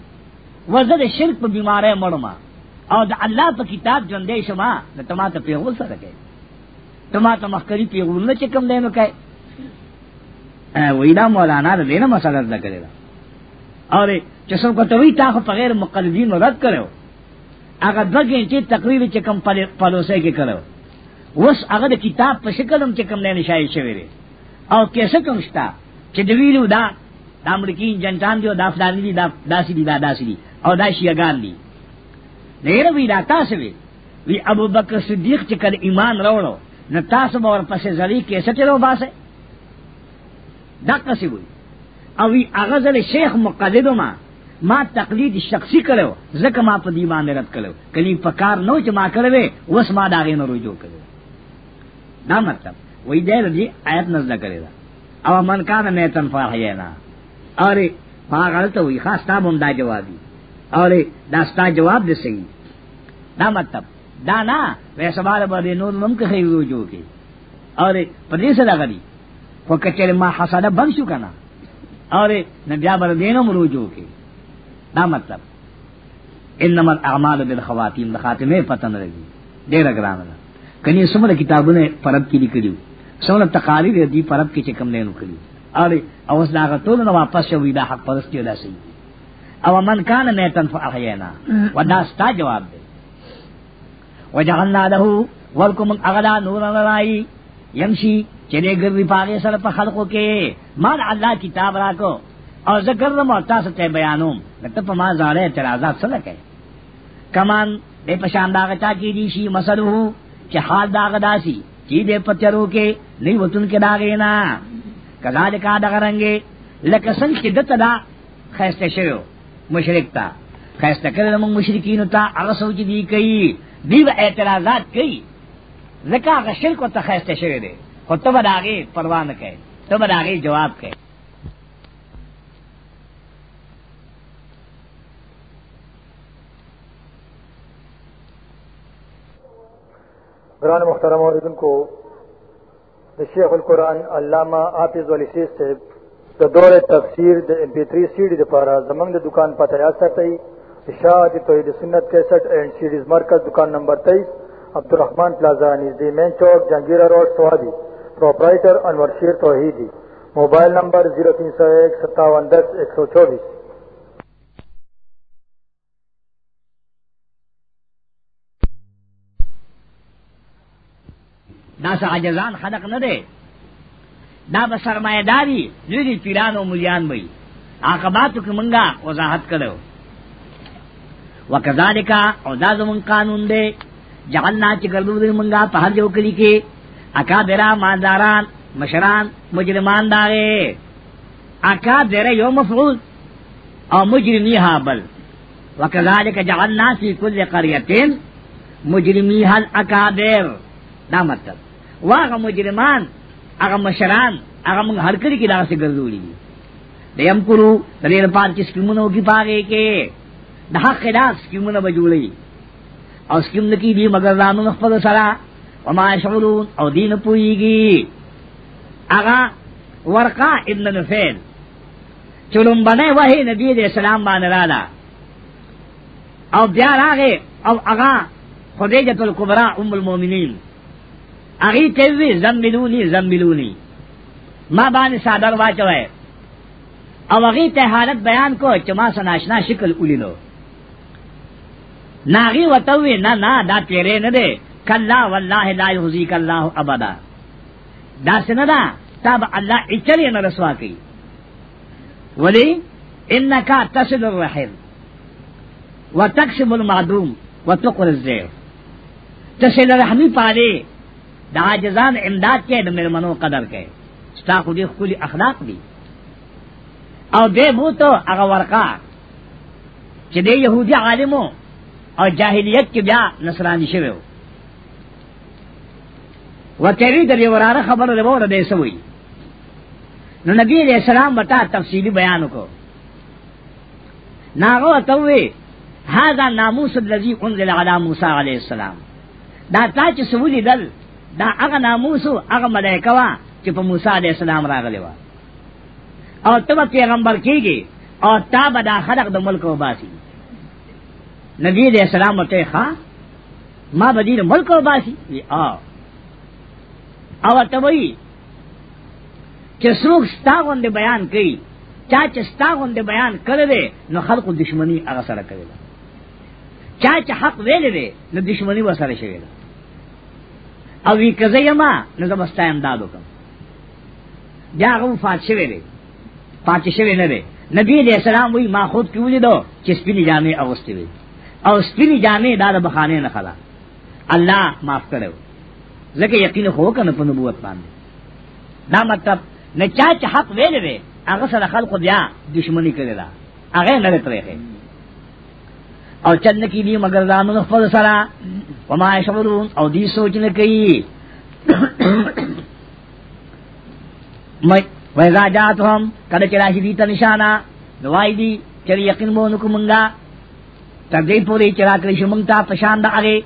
[SPEAKER 2] وزد شرک په بیماره مړما او د الله په کتاب جندې شما د تما ته پیغول سره کوي تما ته مخکری پیغول نه چکم دینو کوي وینا مولانا دې نه مسله ذکر کړل اور چې څوک ته وی تا خو په غیر مقلدین رد کړو هغه دغه چې تقریر چې کم پلوسه کې کړو وس هغه د کتاب په شکل هم چې کم نه نشای شوی دی او کیسه کوم شتا چې د ویلو دا د امریکایي جنټان دی او دا فلانی دی دا داسي دی دا داسي دی او دا شیګان دی ډیر وی دا تاسو وی وی ابو بکر صدیق چې کله ایمان راوړو نو تاسو به ورپسې زړی کیسه چلو باسه دا کسي وی او وی هغه ځل شیخ مقلد ما ما تقلید شخصی کړو زکه ما په دیوان رد کړو کلی پکار نو چې ما کړو وس ما داغه نه رجوع کړو دا مطلب وې دې رضی آیت نزله کړی دا او من کان نه تن فاحینا اره ما غلطه وی خاص تا مونږ دا جواب دی اره دا ستا جواب دې صحیح دا مطلب دا نه وې سوال باندې نور ممکن هي رجوع کې اره پدې سره غدي وکټل ما حسنه بن شو کنه اره نبي امر دینم رجوع کې دا مطلب ان نمر اعمال و خواتین خاتمے پتن رہی گئی دے رگ کنی سمر کتابوں نے پرب کی نکلی سمر تقاری دی پرب کی چکم نے نکلی اور اوس کا تو نہ واپس سے ویدا حق پرستی کی سی او من کان نے تن احینا و الناس تا جواب دے وجعل له ولکم اغلا نور الرائی یمشی چلے گر پاگے سر پخل کو کے مال اللہ کتاب راکو او ذکر نمو تاسو ته بیانوم لکه په ما زاره اعتراضات سره کوي کمان به پشان دا غتا کی دي شي مسلو چې حال دا غداسي چې به پترو کې نه وتون کې دا غینا کذالک دا غرنګي لکه څنګه چې دته دا خیسته شوی مشرک تا خیسته کړل موږ مشرکین ته هغه سوچ دي کوي دیو اعتراضات کوي زکه غشر کو ته خیسته شوی دی خو ته به دا غي پروا نه کوي ته به دا غي جواب کوي
[SPEAKER 1] گران محترم عوردن کو شیخ القرآن علامہ آفز والی سیز سے دا دور تفسیر دا امپی تری سیڈی دا پارا زمنگ دا دکان پتہ یا ساتی اشاعت توحید سنت کیسٹ اینڈ سیڈیز مرکز دکان نمبر تیئیس عبدالرحمن پلازا نزدی مین چوک جہانگیرہ روڈ سوادی پروپرائٹر انور شیر توحیدی موبائل نمبر زیرو تین سو ایک ستاون دس ایک سو چوبیس
[SPEAKER 2] دا سا عجزان خلق نه دی دا به سرمایه داری لوی پیران او مليان وي عاقباتو کې مونږه وضاحت کړو وکذالک او دا زمون قانون دی جعلنا چې ګرځو دې مونږه په هر یو کلی کې اکابرا مالداران مشران مجرمان داغه اکابر یو مفعول او مجرمی هابل وکذالک جعلنا فی کل قريه مجرمی هل اکابر دا مطلب واغه مجرمان هغه مشران هغه موږ هر کړي کې داسې ګرځولي دي یم کورو د دې لپاره چې سکیمونو کې پاګه کې د حق خلاف سکیمونه بجوړي او سکیمونه کې دي مگر رانو خپل سره وما شعورون او دین پویږي هغه ورقا ابن نفیل چلون بنے وحی نبی دے سلام بان رالا او بیا راغے او اغا خدیجت القبرہ ام المومنین اگی تیوی زمبلونی زمبلونی ما بان سادر واچوئے او اگی تحالت بیان کو چما سناشنا شکل اولی لو ناغی وطوی نا نا دا تیرے ندے کلا واللہ لا یحزیک اللہ ابدا دا سندا تاب اللہ اچلی نرسوا کی ولی انکا تصل الرحم وتکسب المعدوم وتقر الزیر تصل رحمی پالے دا عاجزان امداد کې د مېرمنو قدر کې ستا خو دې خولي اخلاق دي او دې مو ته هغه ورقا چې دې يهودي عالمو او جاهلیت کې بیا نصرانی شوی و تیری دې وراره خبره له وره دې سوي نو نبی دې سلام وتا تفصیلی بیان کو ناغو ته وی هاذا ناموس الذي انزل على موسى عليه السلام دا تا چې سوي دل دا هغه ناموس او هغه ملائکه وا چې په موسی عليه السلام راغلي وا او ته پیغمبر کیږي او تا به دا خلق د ملک او باسي نبی عليه السلام ته ښا ما به دې ملک او باسي او او ته وایي چې څوک ستا غونډه بیان کوي چا چې ستا غونډه بیان کړی دی نو خلقو دشمنی هغه سره کوي چا چې حق ویلی دی نو دشمنی وسره شوی دی او وی کزه یما نو زبستا امداد وکم بیا هغه وفات شوی دی پاتې شوی نه دی نبی علیہ السلام وی ما خود کیولی دو چې سپینی جامې اغوستې وي او سپینی جامې دا د بخانه نه خلا الله معاف کړو لکه یقین خو کنه په نبوت باندې دا مطلب نه چا چې حق ویلې هغه سره خلق بیا دشمنی کړی دا هغه نه لري او چند کی دی مگر دامن خپل سرا وما یشعرون او دی سوچ نه کوي مې وایزا جاتهم کله چې راشي دي ته نشانه نوای دی چې یقین مو نکو مونږه تر دې پورې چې راکړې شي مونږ ته پشان د هغه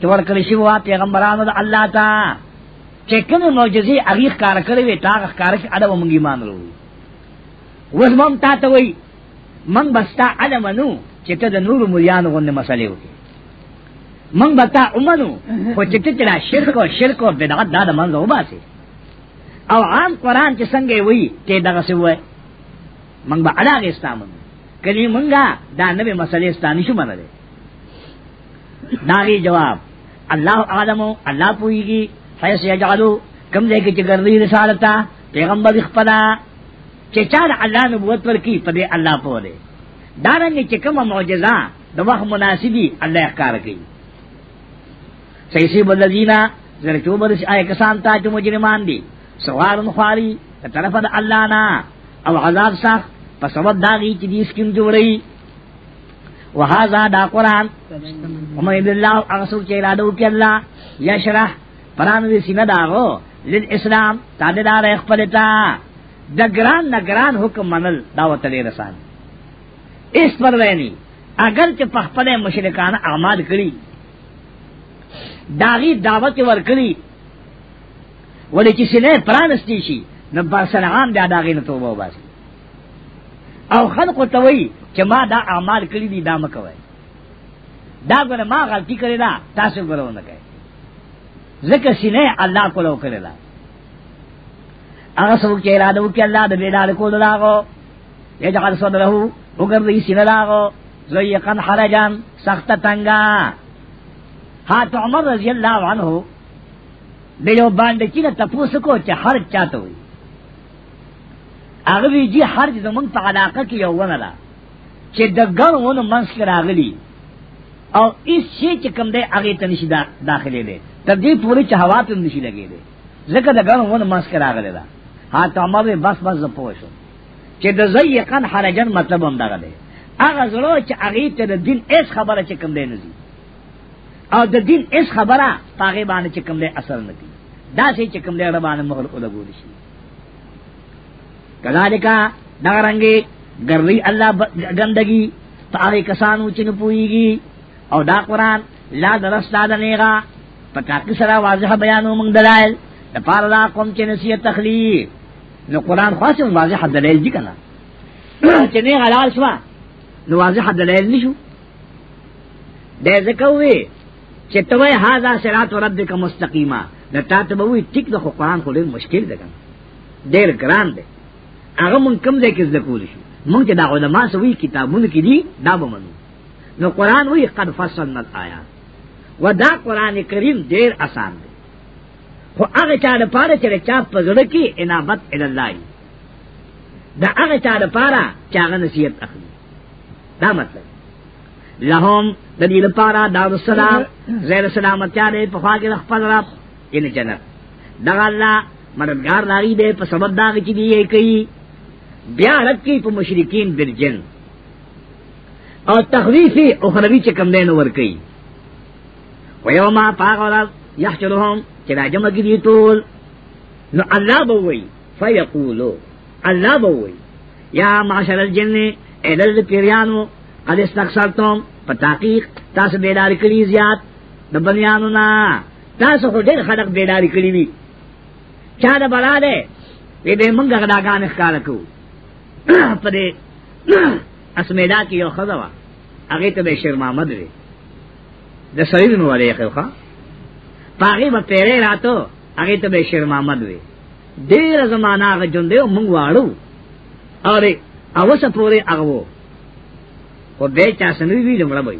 [SPEAKER 2] چې ورکړې شي وا پیغمبرانو د الله تا چې کوم معجزې هغه کار کړې وي تا هغه کار چې ادب مونږ ایمان ورو وس مونږ تا ته وای مونږ بستا ادمنو چې ته د نور مریانو غوندې مسلې وکړي مونږ بتا امنو خو چې ته لا شرک او شرک او بدعت دا د منځه وباسي او عام قران چې څنګه وایي ته دغه څه وایي مونږ به اړه اسلام کله مونږه دا نوې مسلې ستانه شو منل داغي جواب الله عالمو الله پويږي فیس یجعلو کم دې کې چې ګرځي رسالتا پیغمبر خپل چې چا الله نبوت ورکی په دې الله پوره دارنګ چې کوم معجزہ د وخت مناسبی الله ښکار کوي سیسی بدلینا زرچو بدش آئے کسان تا چو مجرمان دی سوارن خواری طرف دا اللہ نا او عذاب سخت پس ود داغی چی دیس کن جو رئی وحازا دا قرآن ومن عبداللہ اغسر چی ارادو کی اللہ یشرح پرانو دی سینہ داغو لیل اسلام تاددار اخفلتا دگران نگران حکم منل دعوت لی رسانی اس پر وینی اگر چې پخپل مشرکان اعمال کړی داغي دعوت ور کړی ولې چې سینې پرانستی شي نو باسرعام بیا داغي نه توبه وباسي او خلق ته وی چې ما دا اعمال کړی دي دا مکوي دا ګره ما غلطی کړی دا تاسو ګرونه کوي ځکه سینې الله کولو کړی دا هغه څوک چې اراده وکړي الله دې بیدار کول دا کو یجعل صدره وګرځي سینه لاغو زیقن حرجان سخت تنگا حات عمر رضی اللہ عنہ دیو باندې چې نه تاسو کو چې هر چاته وي هغه وی جی هر زمون په علاقه کې یو ونه را چې د ګڼونو منځ کې راغلی او ایس شی چې کوم دی هغه ته نشي داخلي دی تر دې پورې چې هوا ته نشي لګي دی ځکه د ګڼونو منځ کې راغلی دا ها ته عمر بس بس زپوښو چې د زیقن حرجن مطلب هم دغه دی هغه زړه چې هغه ته د دین ایس خبره چې کم دی نه او د دین ایس خبره هغه باندې چې کم دی اثر نه کوي دا چې کم دی هغه باندې مغل ولګول شي کذالک دغه رنګي ګرلی الله ګندګي هغه کسانو چې نه پويږي او دا قران لا درس دا نه پتا کې سره واضح بیانو موږ دلایل د پاره لا کوم چې نصیحت تخلیق نو قرآن خاصه واضح دلیل دی کنه چې نه [coughs] حلال شوا نو واضح دلیل نشو دې زکوي چې توې هاذا صراط ربک مستقیما دا تا ته به وي ټیک د قرآن خو ډېر مشکل دی کنه ډېر ګران دی هغه مونږ کم ځای کې زده کولی شو مونږ ته دا علما سوي کتابونه کې دي دا به منو نو قرآن وی قد فصلنا الآیات ودا قرآن کریم ډېر آسان دی خو هغه چا د پاره چې چا په زړه کې انابت ال الله دا هغه چا د پاره چې هغه نصیحت اخلي دا مطلب لهم د دې لپاره دا السلام زیر سلامت چا دې په خوا کې خپل رب ان جنت دا الله مددگار لاري دې په سبب دا چې دې کوي بیا رکی په مشرکین بل جن او تخویفی اخروی چې کم دین ور کوي ویوما پاغ ورځ یحشرهم چې دا جمع کی دي ټول نو الله به وي فیقولو الله به وي یا معاشر الجن ایدل پیریانو قد استقصرتم په تحقیق تاسو بیدار کړي زیات د بنیانو نه تاسو خو ډېر خلق بیدار کړي وي چا دا بلا ده وی به مونږ غداګان ښکار کو [clears throat] پدې [clears throat] اسمیدا کې یو خدوا هغه ته به شرم آمد لري د سړي نو ولې خلخه پاغي به پیرې راتو هغه ته به شیر محمد وي ډیر زمانہ هغه جون دی مونږ واړو اره اوسه پورې هغه وو او به چا سنوي وی لمړ وي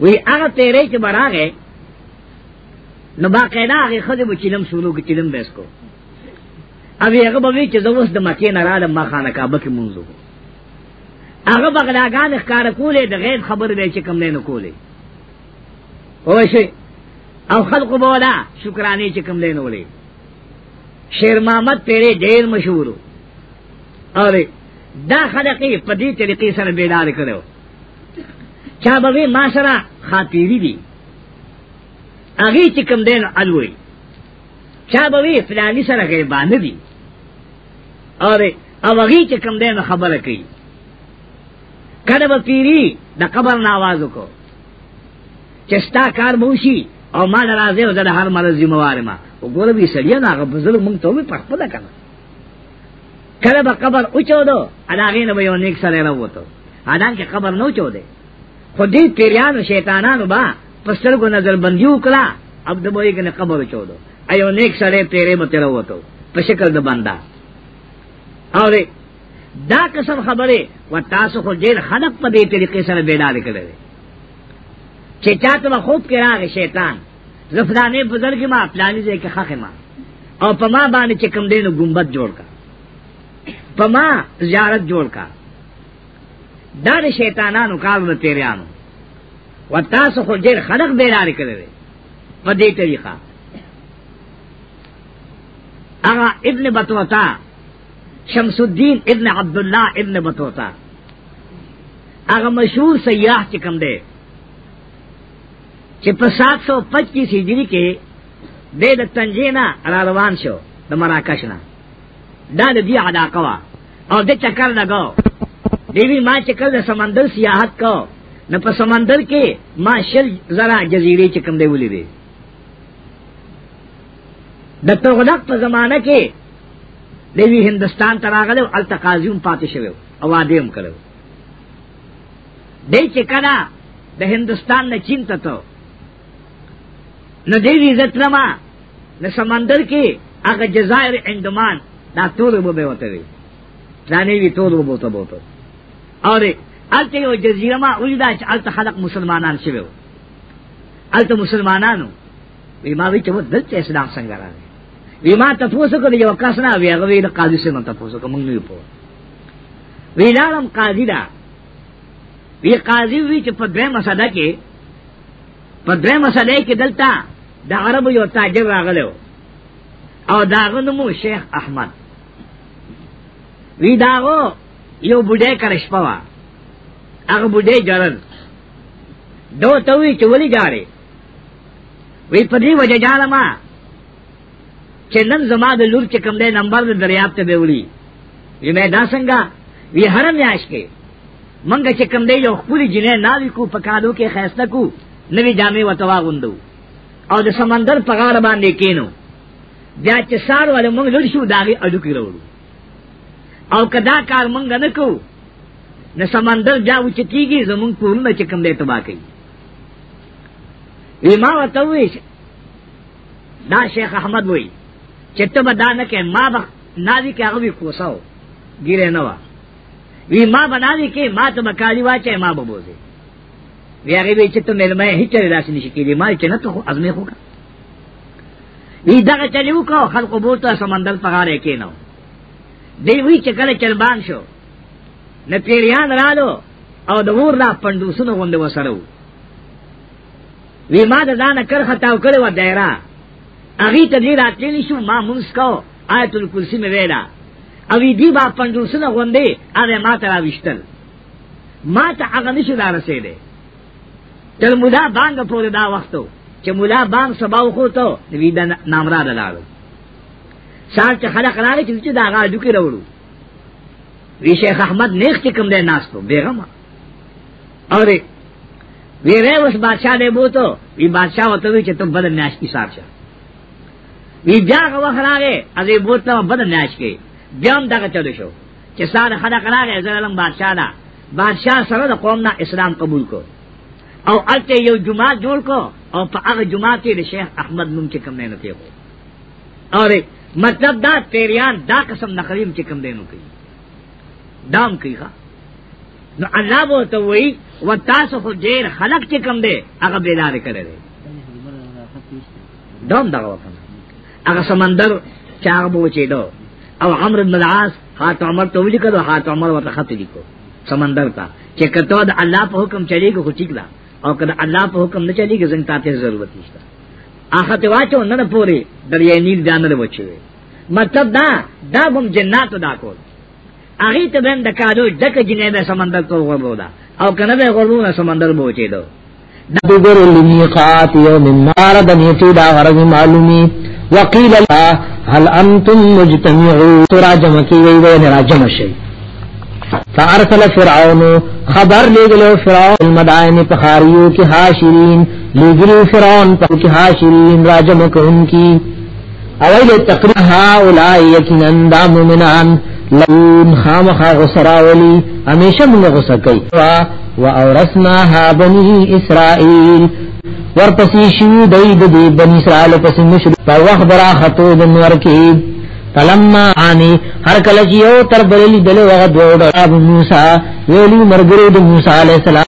[SPEAKER 2] وی هغه پیرې چې براغه نو باقاعده هغه خځه به چلم شروع کې چلم بیس کو او هغه به وی چې زوس د مکه نه رااله ما خانه کعبه کې مونږ هغه بغلاګان ښکار کولې د غیب خبر به چې کم نه کولې او شي او خلق بولا شکرانے چکم دین والے شیر محمد تیرے ډیر مشهور اور دا خلقی په دې طریقې سره بیدار کړو چا به ما سره خاطری دي هغه چې کوم دین الوی چا به فلانی سره غیبان دي اور او هغه چې کوم دین خبره کوي کله به پیری د قبر ناواز کو چستا کار موشي او ما درازه او د هر مرز ذمہوار ما وګوره به سړی نه هغه بزرګ مونږ ته په خپل کنه کله به قبر او چودو اداغه نه به یو نیک سره راوته ادان کې قبر نو چوده خو دې پیرانو شیطانانو با پسترګو نظر بندیو کلا اب دبو یې کنه قبر چودو ایو نیک سره پیرې مته راوته په شکل د بندا اوره دا قسم خبره و تاسو خو ډیر خلق په دې طریقې سره بیلاره کړل چې چاته خوب کې راغی شیطان زفرانه بزرگ ما پلانی دے کې خخ ما او پما باندې چې کم دینو گنبد جوړ کا پما زیارت جوړ کا دا د شیطانانو کار نه تیریانو و تاسو خو ډیر خلق بیلار کړی په دې طریقه هغه ابن بطوطا شمس الدین ابن عبد الله ابن بطوطا هغه مشهور سیاح چې کم دی چې په 725 هجری کې د تنجینا را روان شو د مراکش نه دا د دې علاقه وا او د چکر لګاو دیوی ما چکر د سمندر سیاحت کو نه په سمندر کې ما شل زرا جزیرې چې کم دی ولې دي د تغلق په زمانہ کې دیوی هندستان ته راغله او التقازیوم پاتې شوی او وادیم کړو دې چې کړه د هندستان نه چین ته نو دې عزت لما نو سمندر کې هغه جزائر اندمان دا ټول وبې وته وي دا نه وی ټول وبوته بوته اره الته یو جزیره ما ولیدا چې الته خلق مسلمانان شوی وو الته مسلمانانو وی ما وی چې و دلته اسلام څنګه راغی وی ما تاسو کړي یو کس نه وی هغه وی د قاضي سره تاسو کوم نه پوه وی لالم قاضي دا وی قاضي وی چې په دې مسله کې په دې مسله کې دلته د عربو یو تاجر راغلو او داغه نوم شیخ احمد وی داغو یو بډې کرشپا وا هغه بډې جړل دو ته وی چولی جاړي وی په دې وجه جالما چې نن زما د لور چې کوم دی نمبر د دریاب ته بیولي وی مې دا څنګه وی هر میاش کې منګه چې کوم دی یو خپل جنې ناوي کو پکالو کې خیسته کو نوی جامې وتوا غوندو او د سمندر په غاړه باندې کینو بیا چې سار ولې موږ لور شو داغي اډو کې وروړو او کدا کار موږ نه کوو نو سمندر بیا و چې کیږي زمونږ ټول نه چې کم دې تبا کوي وی ما وته وی دا شیخ احمد وی چې ته به دا نه کې ما به نادي کې هغه وی کوساو ګیره نه وا وی ما بنادي کې ما ته مکالي واچې ما به بوزي وی هغه وی چې ته مېلمه هیڅ چره داسې نشي کېدی ما چې نه ته ازمه خو وی دا چلی وکاو خلق بوته سمندر پغاره کې نو دی وی چې کله چلبان شو نه پیریان رالو او د ور لا پندوسونه غوند وسره وی ما د دانه کرخه تاو کړو دایره اغه ته دې راتلی شو ما مونږ کو آیت الکرسی مې ویلا او دی با پندوسونه غوندې هغه ما ته راوښتل ما ته هغه نشو دارسه دی تر مولا بانگ پورې دا وختو چې مولا بانگ سبا وخوتو دوی دا نامرا دلالو سال چې خلق راغی چې دا غاډو کې راوړو وی شیخ احمد نیک چې کوم دی ناستو بیغمه اورې وی رے اوس بادشاہ دې بوتو وی بادشاہ وته وی چې ته بدل ناش کی صاحب شه وی بیا غو خراغه ازې بوتو بدل ناش کې بیا هم دا چلو شو چې سال خلق راغی زلم بادشاہ دا بادشاہ سره د قوم نه اسلام قبول کړ او الته یو جمعه جوړ کو او په هغه جمعه کې د شیخ احمد نوم چې کم نه کوي اره مطلب دا پیریان دا قسم نقریم چې کم دینو کوي دام کوي ښا نو الله بو ته وای و تاسو خو ډیر خلق چې کم دی هغه بیلار کړی دی دام دا وفن هغه سمندر چې هغه بو چې دو او عمرو بن العاص حات عمر ته ولیکلو حات عمر ورته خط لیکو سمندر تا چې کته د الله په حکم چلیږي خو ټیک ده او کله الله په حکم نه چلی کې څنګه تاسو ضرورت نشته اخه ته واچو نه پوره دریا نیل ځان له وچوي مطلب دا دا هم جنات دا کول هغه ته بند کاجو دک جنې به سمندر ته وګورو او کنه به غورونه سمندر بوچي دو
[SPEAKER 1] دګور لمیقات یوم النار د نیټه دا غرض معلومی وقیل هل انتم مجتمعون تراجم کی وی وی راجم شي فارسل فرعون خبر لګلو فرعون المدائن په خاریو کې حاشرین لګلو فرعون په کې حاشرین راجم کوم کی اوله تقریبا هؤلاء یقینن دا مومنان لون خامخ غسراولی امیشه موږ غسر کوي وا اورثناها بنی اسرائیل ورپسې شو دای د بنی اسرائیل پسې مشر په وخت برا خطو د نور کې فلما آنی هر کله چې یو تر بلې دلو هغه دوه ابو موسی ویلی مرګرو د موسی علی السلام